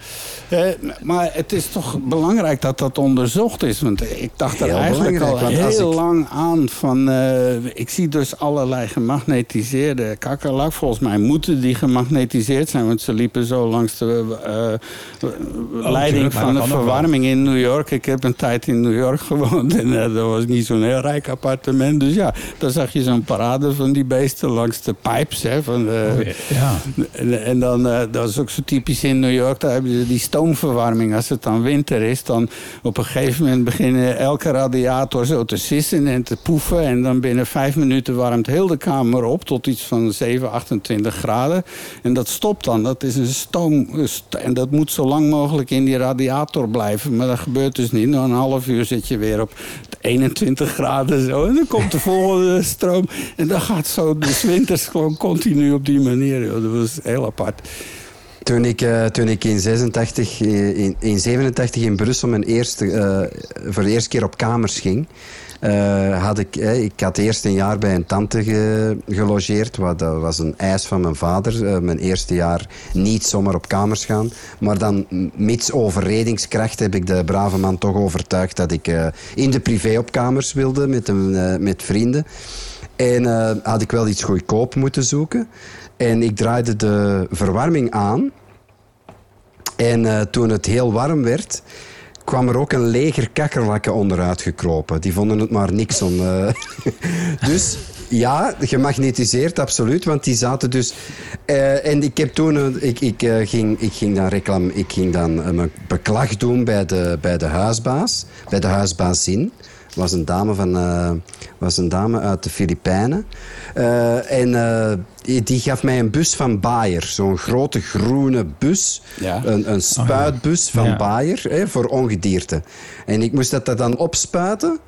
B: eh, maar het is toch belangrijk dat dat onderzocht is. Want ik dacht er eigenlijk al heel
C: ik-
B: lang aan van... eh, ik zie dus allerlei gemagnetiseerde kakkerlak. Volgens mij moeten die gemagnetiseerd zijn... want ze liepen zo langs de eh, leiding
A: tuurlijk, maar
B: van de verwarming in New York. Ik heb een tijd in New York gewoond en dat was niet zo'n heel rijk appartement. Dus ja, dan zag je zo'n parade van die beesten langs de pipes. Hè, van de,
A: Ja.
B: en, en dan, dat is ook zo typisch in New York. Hebben die stoomverwarming. Als het dan winter is, dan op een gegeven moment beginnen elke radiator zo te sissen en te poeven. En dan binnen vijf minuten warmt heel de kamer op tot iets van 7, 28 graden. En dat stopt dan. Dat is een stoom. En dat moet zo lang mogelijk in die radiator blijven. Maar dat gebeurt dus niet. Na een half uur zit je weer op 21 graden zo. En dan komt de volgende stroom. En dan gaat zo de winters gewoon continu op die manier. Dat was heel apart.
C: Toen ik, eh, toen ik in, 86, eh, in, in 87 in Brussel mijn eerste, eh, voor de eerste keer op kamers ging, had ik, ik had eerst een jaar bij een tante ge- gelogeerd. Dat was een eis van mijn vader. Mijn eerste jaar niet zomaar op kamers gaan. Maar dan, mits overredingskracht, heb ik de brave man toch overtuigd dat ik in de privé op kamers wilde met, een, met vrienden. En eh, had ik wel iets goedkoop moeten zoeken. En ik draaide de verwarming aan. En eh, toen het heel warm werd, kwam er ook een leger kakkerlakken onderuit gekropen. Die vonden het maar niks om. eh. dus ja, gemagnetiseerd, absoluut. Want die zaten dus. en ik heb toen. ik, ik, ging, ik ging dan, reclam, ik ging dan mijn beklag doen bij de, bij de huisbaas. Bij de huisbaasin was een dame, van, eh, was een dame uit de Filipijnen. Eh, en eh, die- gaf mij een bus van Bayer. Zo'n grote groene bus.
B: Ja.
C: Een, een spuitbus van
A: Ja.
C: Bayer hè, voor ongedierte. En ik moest dat dan opspuiten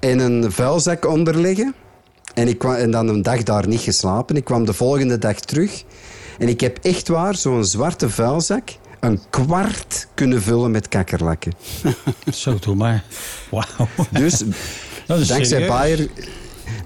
C: en een vuilzak onderleggen. En, ik kwam, en dan een dag daar niet geslapen. Ik kwam de volgende dag terug. En ik heb echt waar zo'n zwarte vuilzak een kwart kunnen vullen met kakkerlakken.
A: Zo, doe maar. Wauw.
C: Dus dankzij
A: serieus.
C: Bayer,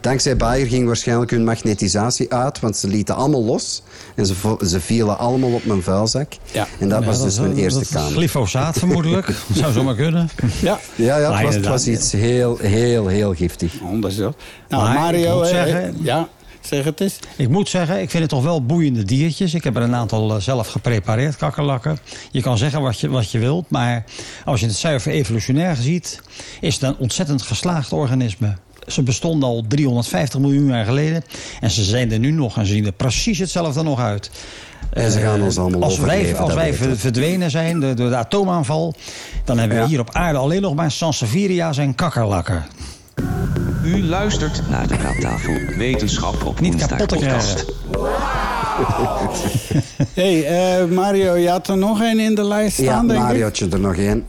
C: Dankzij Bayer ging waarschijnlijk hun magnetisatie uit, want ze lieten allemaal los. En ze, ze vielen allemaal op mijn vuilzak.
B: Ja.
C: En dat
A: Ja,
C: was dus
A: dat-
C: mijn eerste kamer.
A: Glyfosaat vermoedelijk. Zou zomaar kunnen.
B: Ja,
C: Ja, ja het, was, het was iets heel, heel, heel giftig.
B: anders. Nou,
A: Maar ik
B: Mario, eh, ja, zeg het eens.
A: Ik moet zeggen, ik vind het toch wel boeiende diertjes. Ik heb er een aantal eh, zelf geprepareerd, kakkerlakken. Je kan zeggen wat je, wat je wilt, maar als je het zuiver evolutionair ziet... is het een ontzettend geslaagd organisme. Ze bestonden al 350 miljoen jaar geleden. En ze zijn er nu nog en ze zien er precies hetzelfde nog uit.
C: En ze
A: Eh,
C: gaan ons allemaal
A: Als wij,
C: overleven,
A: als wij verdwenen zijn door de, de atoomaanval... dan hebben we
C: Ja.
A: hier op aarde alleen nog maar Sansevieria en kakkerlakken.
D: U luistert
E: Naar de praattafel.
D: Wetenschap op
A: Niet
D: woensdag
A: kapot te
D: podcast.
B: hey, eh, Mario, je had er nog één in de lijst
C: Ja,
B: staan, denk ik.
C: Mariootje er nog één.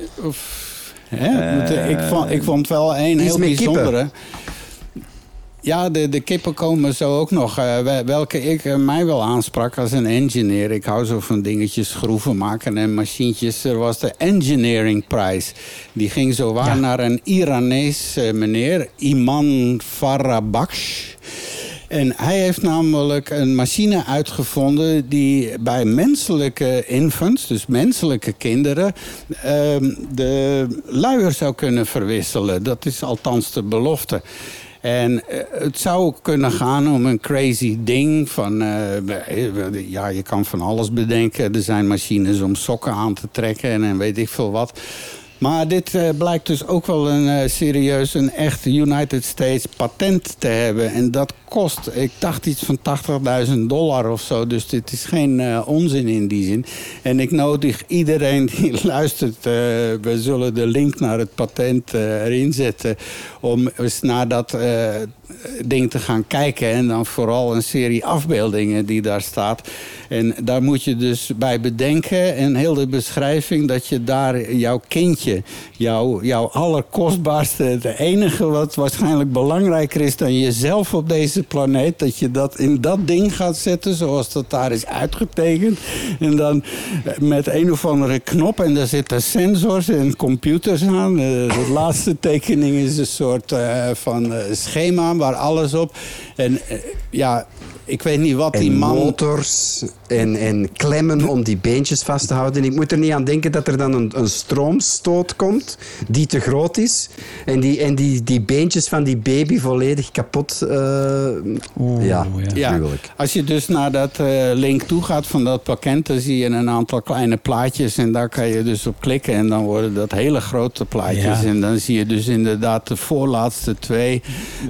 B: Hè? Eh, ik, vond, ik vond wel één heel
C: kippen.
B: Ja, de, de kippen komen zo ook nog. eh, wel- welke ik eh, mij wel aansprak als een engineer. Ik hou zo van dingetjes schroeven maken en machientjes. Er was de Engineering Prize. Die ging zo waar
A: Ja.
B: naar een Iranees eh, meneer, Iman Farabaksh. En hij heeft namelijk een machine uitgevonden die bij menselijke infants, dus menselijke kinderen, ehm, de luier zou kunnen verwisselen. Dat is althans de belofte. En eh, het zou kunnen gaan om een crazy ding van... eh, ja, je kan van alles bedenken. Er zijn machines om sokken aan te trekken en, en weet ik veel wat. Maar dit eh, blijkt dus ook wel een eh, serieus, een echt United States patent te hebben. En dat kost, ik dacht iets van 80.000 dollar of zo. Dus dit is geen eh, onzin in die zin. En ik nodig iedereen die luistert, we zullen de link naar het patent erin zetten. Om eens naar dat ding te gaan kijken. En dan vooral een serie afbeeldingen die daar staat. En daar moet je dus bij bedenken. En heel de beschrijving dat je daar jouw kindje, jouw, jouw allerkostbaarste, het enige wat waarschijnlijk belangrijker is dan jezelf op deze planeet, dat je dat in dat ding gaat zetten zoals dat daar is uitgetekend. En dan eh, met een of andere knop en daar zitten sensors en computers aan. Eh, De laatste tekening is een soort eh, van schema waar alles op. En eh, ja, ik weet niet wat die man.
C: motors en, en klemmen om die beentjes vast te houden. Ik moet er niet aan denken dat er dan een, een stroomstoot komt die te groot is. En die, en die, die beentjes van die baby volledig kapot. eh,
A: Oeh,
C: ja,
A: ja.
B: Als je dus naar dat eh, link toe gaat van dat pakket, dan zie je een aantal kleine plaatjes en daar kan je dus op klikken en dan worden dat hele grote plaatjes.
A: Ja.
B: En dan zie je dus inderdaad de voorlaatste twee.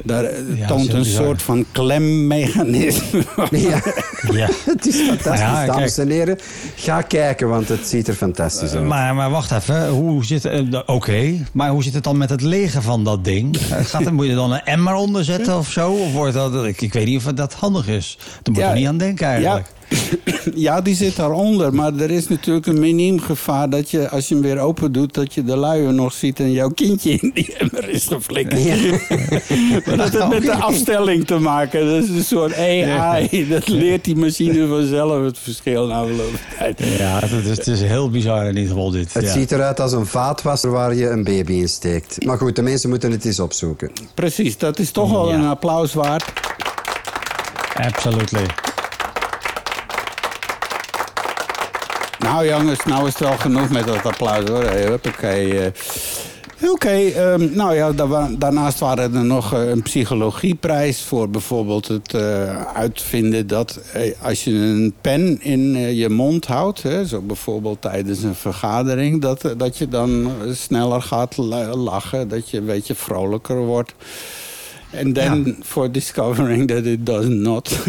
B: Daar
A: Ja,
B: toont een
A: bizar.
B: soort van klemmechanisme.
C: Ja,
A: Ja.
C: het is fantastisch,
A: Ja,
C: dames en heren. Ga kijken, want het ziet er fantastisch uit.
A: Maar, maar wacht even, hoe zit eh, Oké, maar hoe zit het dan met het legen van dat ding? Eh, Gaat er, moet je dan een emmer onder zetten of zo? Of wordt dat, ik, ik weet niet of dat handig is. Daar moet
B: Ja,
A: je niet aan denken eigenlijk.
B: Ja, die zit daaronder. Maar er is natuurlijk een miniem gevaar dat je, als je hem weer open doet, dat je de luier nog ziet en jouw kindje in die emmer is geflikkerd. Maar dat heeft met de afstelling te maken. Dat is een soort AI. Dat leert die machine vanzelf het verschil na verloop van tijd.
A: Ja, het is, het is heel bizar in ieder geval dit.
C: Het
A: ja.
C: ziet eruit als een vaatwasser waar je een baby in steekt. Maar goed, de mensen moeten het eens opzoeken.
B: Precies, dat is toch wel
A: Ja.
B: een applaus waard.
A: Absolutely.
B: Nou jongens, nou is het wel genoeg met dat applaus hoor. Huppakee. eh. Oké, ehm, nou ja, daarnaast waren er nog eh, een psychologieprijs voor bijvoorbeeld het eh, uitvinden dat als je een pen in je mond houdt, hè, zo bijvoorbeeld tijdens een vergadering, dat, dat je dan sneller gaat la- lachen, dat je een beetje vrolijker wordt. En then for discovering that it does not.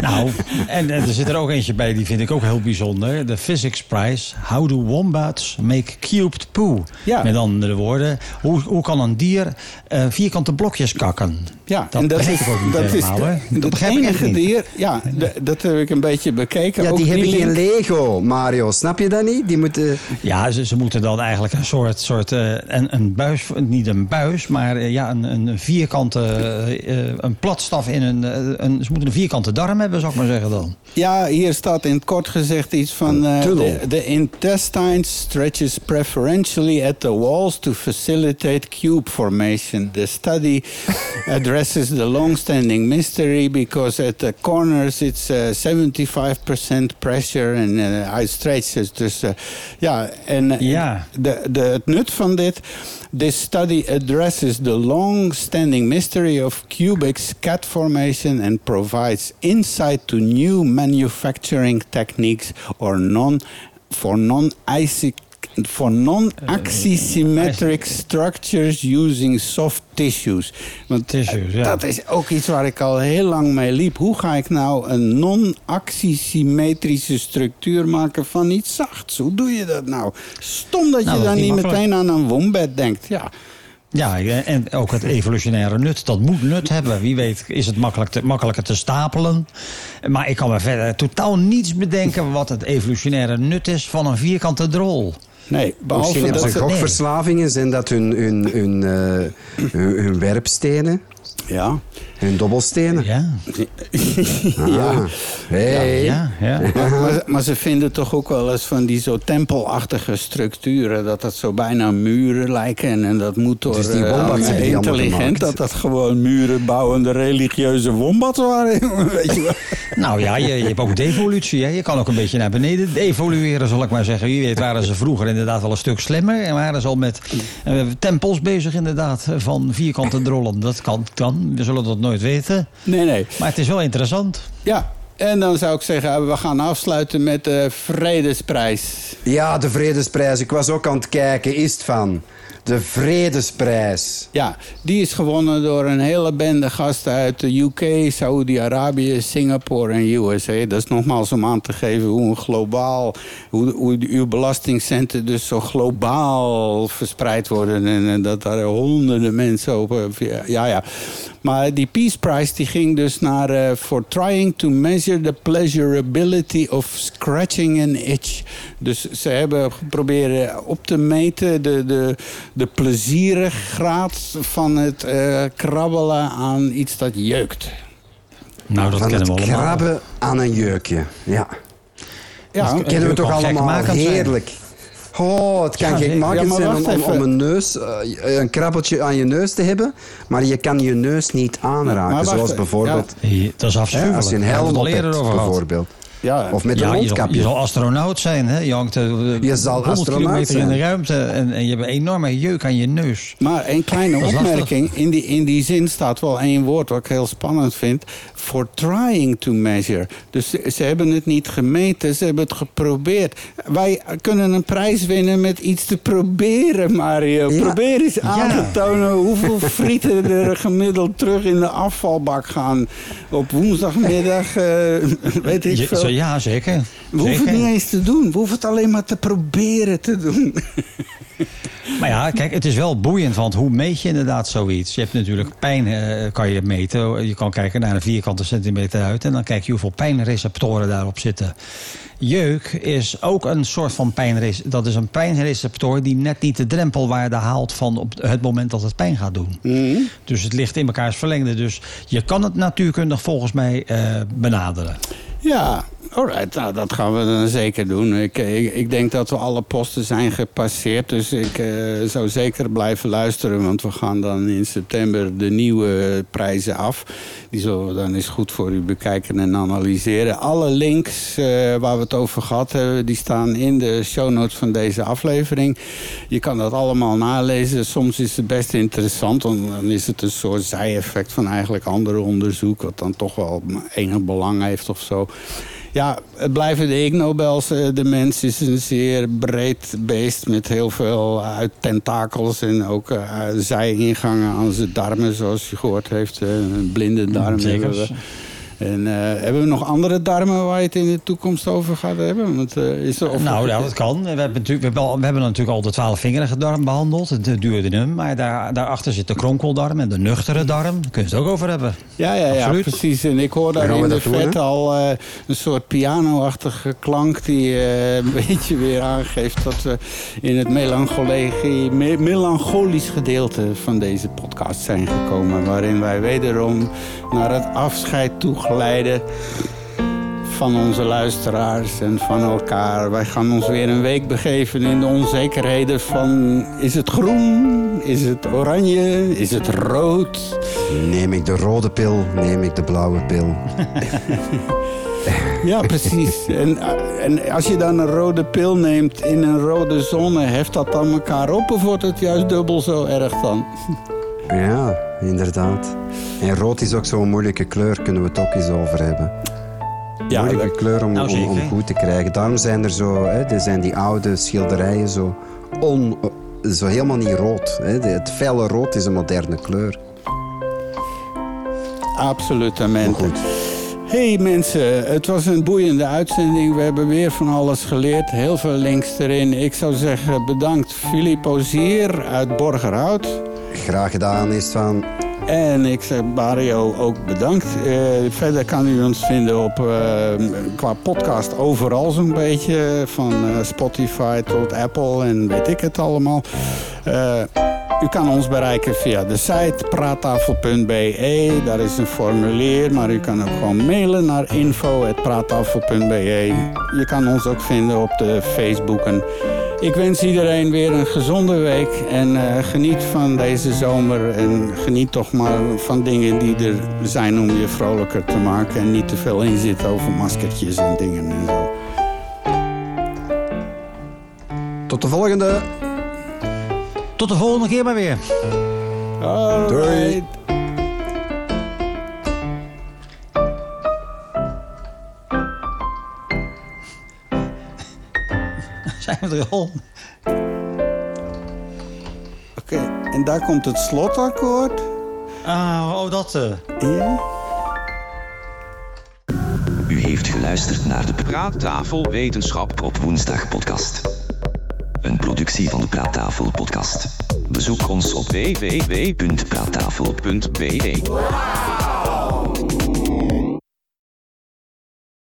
A: Nou, en er zit er ook eentje bij, die vind ik ook heel bijzonder. De Physics Prize. How do wombats make cubed poo?
B: Ja.
A: Met andere woorden, hoe, hoe kan een dier eh, vierkante blokjes kakken?
B: Ja,
A: dat,
B: en dat
A: begrijp
B: is,
A: ik ook niet
B: dat is
A: helemaal.
B: de-
A: hè. Dat begrijp
B: enige dier. Ja, dat heb ik een beetje bekeken.
C: Ja,
B: Ook
C: die hebben geen Lego, Mario. Snap je dat niet? Die moeten...
A: Ja, ze, ze moeten dan eigenlijk een soort, soort eh, een, een buis, niet een buis, maar eh, ja, een, een vierkante, eh, eh, een platstaf in een, een... Ze moeten een vierkante darm hebben, zou ik maar zeggen dan.
B: Ja, hier staat in het kort gezegd iets van... The, intestine stretches preferentially at the walls to facilitate cube formation. The study addresses the long-standing mystery because at the corners it's uh, 75% pressure and uh, I stretches. Dus uh, ja, en
A: Ja.
B: de, de, het nut van dit... This study addresses the long-standing mystery of cubic scat formation and provides insight to new manufacturing techniques or non for non-icy for non-axisymmetric structures using soft tissues. Want
A: Tissues, ja.
B: dat is ook iets waar ik al heel lang mee liep. Hoe ga ik nou een non-axisymmetrische structuur maken van iets zachts? Hoe doe je dat nou? Stom dat
A: Nou,
B: je
A: dat
B: dan niet meteen aan een wombed denkt. Ja.
A: Ja, en ook het evolutionaire nut. Dat moet nut hebben. Wie weet is het makkelijk te, makkelijker te stapelen. Maar ik kan me verder totaal niets bedenken... wat het evolutionaire nut is van een vierkante drol.
B: Nee, behalve
C: Misschien hebben ze... gokverslavingen, zijn dat hun, hun, hun, eh, hun, hun werpstenen,
B: Ja.
C: hun dobbelstenen.
A: Ja,
C: Ah, hey.
A: ja, ja.
B: Maar, maar, maar ze vinden toch ook wel eens van die zo tempelachtige structuren... dat dat zo bijna muren lijken. En, en dat moet door
C: Dus die
B: eh,
C: wombats hebben die allemaal
B: intelligent... dat dat gewoon muren bouwende religieuze wombats waren. Weet je wel.
A: Nou ja, je, je hebt ook devolutie. Hè? Je kan ook een beetje naar beneden evolueren, zal ik maar zeggen. Wie weet waren ze vroeger inderdaad wel een stuk slimmer. En waren ze al met eh, tempels bezig inderdaad van vierkante drollen. Dat kan, kan. We zullen dat nooit weten.
B: Nee, nee.
A: Maar het is wel interessant.
B: Ja, en dan zou ik zeggen... we gaan afsluiten met de Vredesprijs.
C: Ja, de Vredesprijs. Ik was ook aan het kijken. Is het van? De Vredesprijs.
B: Ja, die is gewonnen door een hele bende gasten uit de UK, Saoedi-Arabië, Singapore en USA. Dat is nogmaals om aan te geven hoe een globaal, hoe, hoe uw belastingcenten dus zo globaal verspreid worden en, dat daar honderden mensen op. eh, Ja, ja. Maar die Peace Prize die ging dus naar eh, for trying to measure the pleasurability of scratching an itch. Dus ze hebben geprobeerd op te meten de, de, de plezieriggraad van het eh, krabbelen aan iets dat jeukt.
A: Nou, dat
C: Van
A: kennen we
C: het
A: allemaal.
C: krabben aan een jeukje. Ja.
B: Ja,
A: Dat
C: Kennen we toch allemaal
A: zijn.
C: heerlijk. Oh, het kan
A: Ja,
C: gek maken
B: Ja,
C: zijn om, om,
B: even.
C: om een neus, eh, een krabbeltje aan je neus te hebben, maar je kan je neus niet aanraken. Zoals
B: ja.
C: bijvoorbeeld
A: Hier, Dat is
C: hè,
A: afschuwelijk.
C: als je een helm op hebt, bijvoorbeeld.
B: Ja.
C: Of met een
A: Ja, je zal,
C: mondkapje.
A: je zal astronaut zijn, hè? Je hangt eh,
C: Je zal
A: 100
C: astronaut
A: kilometer in de
C: zijn.
A: ruimte en, en je hebt een enorme jeuk aan je neus.
B: Maar een kleine opmerking. In die, in die zin staat wel één woord wat ik heel spannend vind. For trying to measure. Dus ze, ze hebben het niet gemeten, ze hebben het geprobeerd. Wij kunnen een prijs winnen met iets te proberen, Mario.
C: Ja.
B: Probeer eens aan
A: Ja.
B: te tonen hoeveel frieten er gemiddeld terug in de afvalbak gaan. Op woensdagmiddag, eh, weet ik
A: Je-
B: veel.
A: Ja, zeker.
B: We hoeven het niet eens te doen. We hoeven het alleen maar te proberen te doen.
A: Maar ja, kijk, het is wel boeiend, want hoe meet je inderdaad zoiets? Je hebt natuurlijk pijn, eh, kan je meten. Je kan kijken naar een vierkante centimeter uit... en dan kijk je hoeveel pijnreceptoren daarop zitten. Jeuk is ook een soort van pijnreceptor. Dat is een pijnreceptor die net niet de drempelwaarde haalt... van op het moment dat het pijn gaat doen. Dus het ligt in elkaars verlengde. Dus je kan het natuurkundig volgens mij eh, benaderen.
B: Ja, alright. Nou, dat gaan we dan zeker doen. Ik, ik, denk dat we alle posten zijn gepasseerd. Dus ik eh, zou zeker blijven luisteren. Want we gaan dan in september de nieuwe prijzen af. Die zullen we dan eens goed voor u bekijken en analyseren. Alle links eh, waar we het over gehad hebben... die staan in de show notes van deze aflevering. Je kan dat allemaal nalezen. Soms is het best interessant. Want dan is het een soort zijeffect van eigenlijk andere onderzoek... wat dan toch wel enig belang heeft of zo. Ja, het blijven de Ig Nobels. Eh, De mens is een zeer breed beest met heel veel uit tentakels en ook uh, zijingangen aan zijn darmen, zoals je gehoord heeft. Een blinde darm
A: Zeker.
B: Hebben we. En eh, hebben we nog andere darmen waar je het in de toekomst over gaat hebben? Want, eh, is er, of
A: Nou ja, dat kan. We hebben, natuurlijk, we hebben, al- we hebben natuurlijk al de twaalfvingerige darm behandeld, het duodenum. Maar daar, daarachter zit de kronkeldarm en de nuchtere darm. Daar kun je het ook over hebben.
B: Ja, ja, ja,
A: Absoluut.
B: precies. En ik hoor daar
C: Gaan
B: in de
C: doen,
B: vet al eh, een soort piano-achtige klank... die eh, een beetje weer aangeeft dat we in het me- melancholisch gedeelte van deze podcast zijn gekomen. Waarin wij wederom naar het afscheid toe glijden van onze luisteraars en van elkaar. Wij gaan ons weer een week begeven in de onzekerheden van... is het groen? Is het oranje? Is het rood?
C: Neem ik de rode pil, neem ik de blauwe pil.
B: Ja, precies. En, en als je dan een rode pil neemt in een rode zone... heft dat dan elkaar op of wordt het juist dubbel zo erg dan?
C: Ja, inderdaad. En rood is ook zo'n moeilijke kleur, kunnen we het ook eens over hebben.
B: Ja,
C: moeilijke
B: dat-
C: kleur om,
A: Nou,
C: om, goed te krijgen. Daarom zijn er zo, hè, er zijn die oude schilderijen zo, on, zo helemaal niet rood. Hè. Het felle rood is een moderne kleur. goed.
B: Hey mensen, het was een boeiende uitzending. We hebben weer van alles geleerd. Heel veel links erin. Ik zou zeggen bedankt Filippo Ozier uit Borgerhout.
C: Graag gedaan is van
B: En ik zeg Mario ook bedankt. Eh, verder kan u ons vinden op, eh, qua podcast overal zo'n beetje. Van eh, Spotify tot Apple en weet ik het allemaal. U kan ons bereiken via de site praattafel.be. Daar is een formulier, maar u kan ook gewoon mailen naar info.praattafel.be. Je kan ons ook vinden op de Facebooken. Ik wens iedereen weer een gezonde week en eh, geniet van deze zomer. En geniet toch maar van dingen die er zijn om je vrolijker te maken. En niet te veel inzitten over maskertjes en dingen en zo.
C: tot de volgende.
A: Tot de volgende keer maar weer.
B: Doei.
A: Zijn we er al?
B: Oké, en daar komt het slotakkoord.
A: Ah, oh, dat... eh.
B: Ja?
E: U heeft geluisterd naar de
D: Praattafel Wetenschap.
E: op woensdag podcast. Een productie van de Praattafel podcast. Bezoek ons op
D: www.praattafel.be
E: www.praattafel.be.